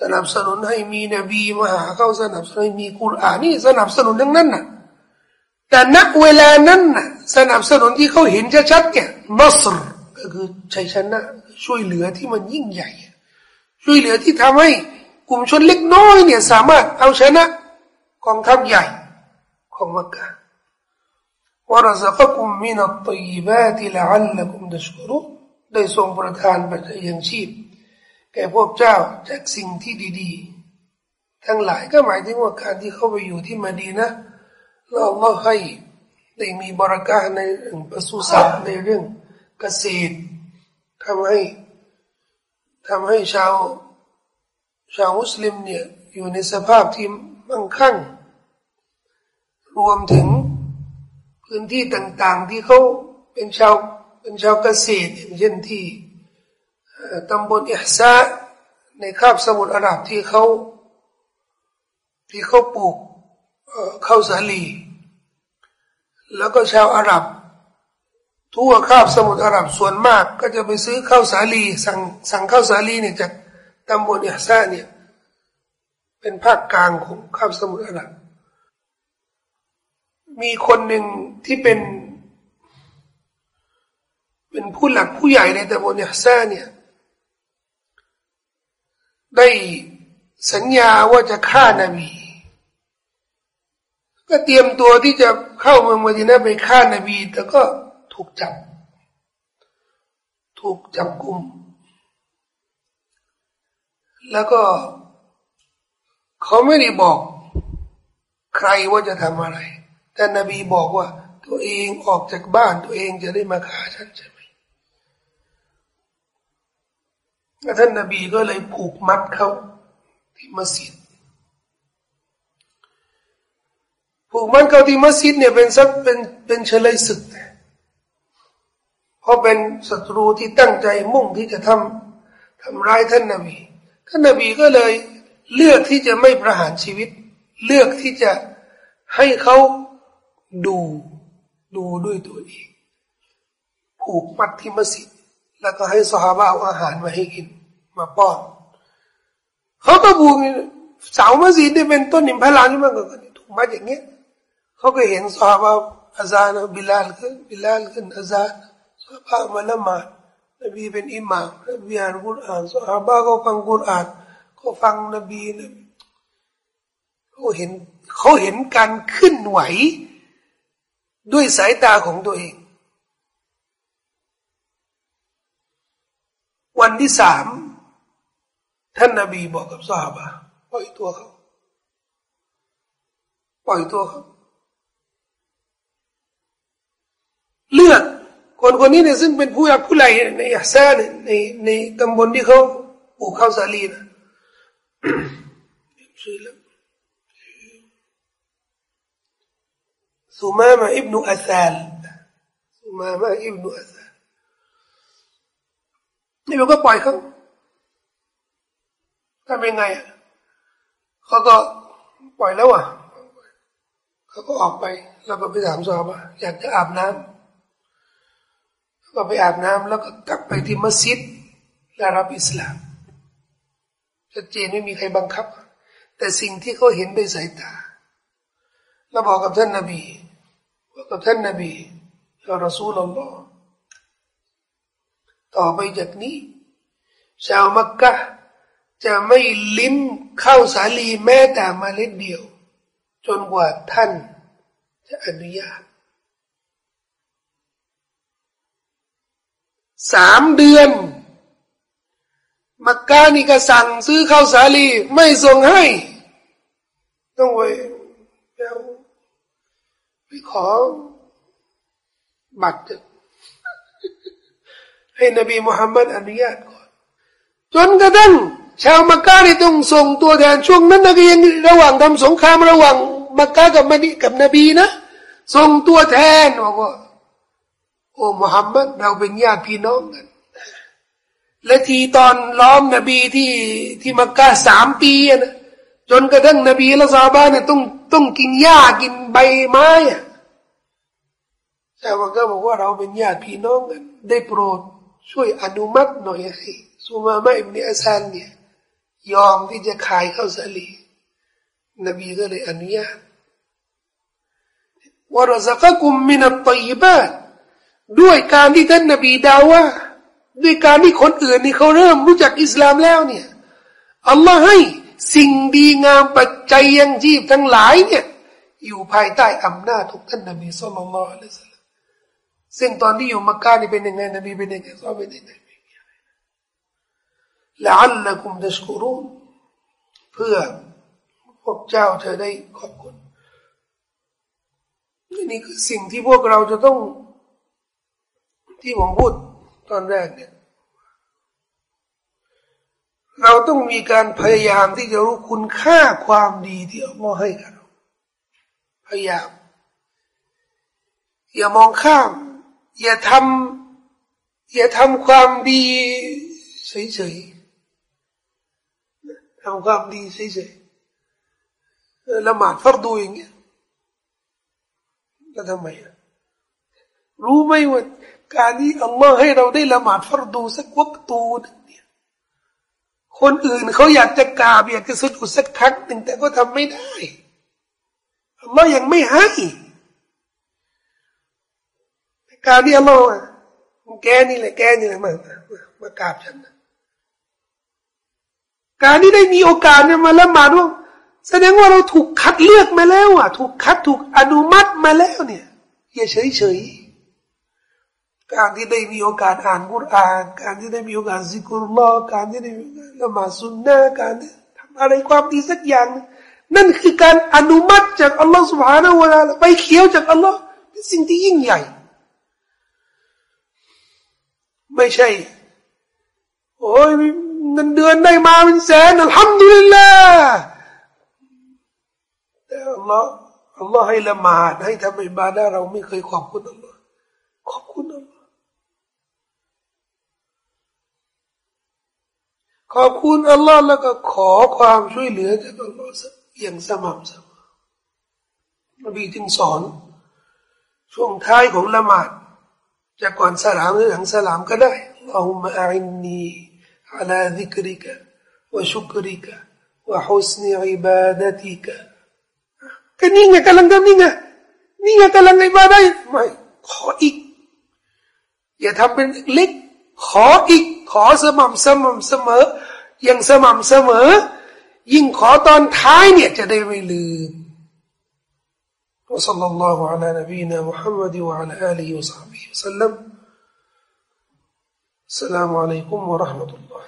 สนับสนุนให้มีนบีมาหาเขาสนับสนุนให้มีคุรานนี่สนับสนุนทั้งนั้นน่ะแต่ณเวลานั้นน่ะสนับสนุนที่เขาเห็นชัดๆเนี่ยนัสรก็คือชัยชนะ ช่วยเหลือที่มันยิ่งใหญ่ ช่วยเหลือที่ทำให้กลุ่มชนเล็กน้อยเนี่ยสามารถเอาชนะกองทัพใหญ่ของมักกะวรซกกุมมินัตตีบาติละอัลลักุมดัชกรุได้ทรงประทานปัจจัยยังชีพ แก่พวกเจ้าจากสิ่งที่ดี ๆ ทั้งหลายก็หมายถึงว่าการที่เข้าไปอยู่ที่มาดีนะแล้วอัลลอฮ์ให้ได้มีบรากาในเรื่องปศุสัตว์ในเรื่องเกษตรทำให้ทำให้ชาวชาวมุสลิมเนี่ยอยู่ในสภาพที่มั่งคั่ง รวมถึงพื้นที่ต่าง ๆ ที่เขาเป็นชาวเป็นชาวเกษตรอย่างเช่นที่ ตำบลอิฮซาในคาบสมุทรอาหรับที่เขาที่เขาปลูกข้าวสาลี แล้วก็ชาวอาหรับ ทั่วคาบสมุทรอาหรับส่วนมาก ก็จะไปซื้อข้าวสาลีสั่งสั่งข้าวสาลีเนี่ยจากตำบลอิฮซาเนี่ยเป็นภาคกลางของคาบสมุทรอาหรับ มีคนหนึ่งที่เป็น เป็นผู้หลักผู้ใหญ่ในตำบลอิฮซาเนี่ย ได้สัญญาว่าจะฆ่านาบี ก็เตรียมตัวที่จะเข้าเมืองมดีนะไปฆ่านาบี แต่ก็ถูกจับ ถูกจับกุม แล้วก็ เขาไม่ได้บอก ใครว่าจะทำอะไร แต่นบีบอกว่า ตัวเองออกจากบ้านตัวเองจะได้มาฆ่าฉันใช่ไหม ท่านนบีก็เลยผูกมัดเขาที่มัสยิดผูกมันเขาที่มัสยิดเนี่ยเป็นสักเป็นเป็นเฉลยศึกเพราะเป็นศัตรูที่ตั้งใจมุ่งที่จะทำทำร้ายท่านนบี ท่านนบีก็เลยเลือกที่จะไม่ประหารชีวิต เลือกที่จะให้เขาดูดูด้วยตัวเองผูกมัดที่มัสยิด แล้วก็ให้สหาบะเอาอาหารมาให้กิน มาป้อนเขาก็บูเสามัสยิดนี่เป็นต้นนิมพลานใช่ไหมก็ถูกมัดอย่างเงี้ยเขาก็เห็นสาบะอาจารย์บิลาลขึ้นบิลาลขึ้นอาจารย์สาบะมาละมานบีเป็นอิหม่ามนบีอ่านกุรอานสาบะก็ฟังกุรอานก็ฟังนบีนบีเขาเห็นเขาเห็นการขึ้นไหว ด้วยสายตาของตัวเอง วันที่สามท่านนบีบอกกับสาบะปล่อยตัวเขาปล่อยตัวเขาเลือกคนคนนี้เนี่ยซึ่งเป็นผู้ยักผู้ใหญ่ในอัซาในในในตำบลที่เขาปลูกข้าวสาลีนะชื่อแล้วสุมามาอิบนุอัซาลสุมามาอิบนุอัซาล นี่เราก็ปล่อยเขาทำยังไงเขาก็ปล่อยแล้วอะเขาก็ออกไปแล้วก็ไปถามซอว่าอยากจะอาบน้ำก็ไปอาบน้ำแล้วก็กลับไปที่มัสยิดและรับอิสลามชัดเจนไม่มีใครบังคับ แต่สิ่งที่เขาเห็นด้วยสายตาแล้วบอกกับท่านนบีบอกกับท่านนบียารสูลอัลลอฮ์ ต่อไปจากนี้ ชาวมักกะจะไม่ลิ้มเข้าสาลีแม้แต่มาเล็ดเดียว จนกว่าท่านจะอนุญาตสามเดือน มักกะนี่ก็สั่งซื้อข้าวสาลีไม่ส่งให้ ต้องไปไปขอบัตร ให้นบีมุฮัมมัดอนุญาตก่อน จนกระทั่งชาวมักกะนี่ต้องส่งตัวแทนช่วงนั้นนะก็ยังระหว่างทำสงครามระหว่างมักกะกับมดีกับนบีนะ ส่งตัวแทนบอกว่าโอ้มุฮัมมัดเราเป็นญาติพี่น้องกันและทีตอนล้อมนบีที่ที่มักกะสามปีนะจนกระทั่งนบีและซาบาเนี่ยต้องต้องกินหญ้ากินใบไม้อะแต่ว่าก็บอกว่าเราเป็นญาติพี่น้องกัน ได้โปรด ช่วยอนุมัติหน่อยให้สุมามาอิบเนอัซันเนี่ยยอมที่จะขายข้าวสาลีนบีก็เลยอนุญาตวรซักกุมมินัตติบาตด้วยการที่ท่านนบีดาว่า ด้วยการที่คนอื่นนี่เขาเริ่มรู้จักอิสลามแล้วเนี่ยอัลลอฮ์ให้สิ่งดีงามปัจจัยยังชีพทั้งหลายเนี่ยอยู่ภายใต้อำนาจของท่านนบีสุลต่านละอัลลอฮ์ ซึ่งตอนที่อยู่มักกะนี่เป็นยังไงนบีเป็นยังไงซอเป็นยังไงละอัลละกุมดัชกุรุนเพื่อพวกเจ้าเธอได้ขอบคุณนี่คือสิ่งที่พวกเราจะต้อง ที่ผมพูดตอนแรกเนี่ย เราต้องมีการพยายามที่จะรู้คุณค่าความดีที่อัลลอฮ์ให้กับเราพยายาม อย่ามองข้าม อย่าทำอย่าทำความดีเฉยๆทำความดีเฉยๆละหมาดฟัรดูอย่างเงี้ยแล้วทำไมรู้ไหมว่าการที่อัลลอฮ์ให้เราได้ละหมาดฟัรดูสักวักตูนึงเนี่ยคนอื่นเขาอยากจะกราบอยากจะสุดสักครั้งหนึ่งแต่ก็ทำไม่ได้อัลลอฮ์ยังไม่ให้ การที่อัลลอฮ์แกนี่แหละแกนี่แหละมามากราบฉันการที่ได้มีโอกาสเนี่ยมาละหมาดว่าแสดงว่าเราถูกคัดเลือกมาแล้วอะ ถูกคัดถูกอนุมัติมาแล้วเนี่ยอย่าเฉยเฉยการที่ได้มีโอกาสอ่านกุรอานการที่ได้มีโอกาสซิกุลลอการที่ได้มีละหมาดสุนนะการทำอะไรความดีสักอย่าง นั่นคือการอนุมัติจากอัลลอฮฺสุบฮานาวะลาไปเขียวจากอัลลอฮ์เป็นสิ่งที่ยิ่งใหญ่ ไม่ใช่ โอ้ยเงินเดือนได้มาเป็นแสนอัลฮัมดุลิลลาห์แต่อัลลอฮ์อัลลอฮ์ให้ละหมาดให้ทำอิบาดาเราไม่เคยขอบคุณอัลลอฮ์ขอบคุณอัลลอฮ์ขอบคุณอัลลอฮ์แล้วก็ขอความช่วยเหลือจากอัลลอฮ์อย่างสม่ำเสมอนบีจึงสอน ช่วงท้ายของละหมาด จะก่อนสลามหรือหลังสลามก็ได้อัลลอฮุมะอินนีอัลาดิกริกะวะชุกริกะวะฮุสนีอิบาดติกะก็นี่ไงกำลังทำนี่ไงนี่ไงกำลังในบาได้ไม่ขออีก อย่าทำเป็นเล็ก ขออีก ขอสม่ำเสมอเสมออย่างสม่ำเสมอ ยิ่งขอตอนท้ายเนี่ยจะได้ไม่ลืม وصلى الله على نبينا محمد وعلى آله وصحبه وسلم. السلام عليكم ورحمة الله.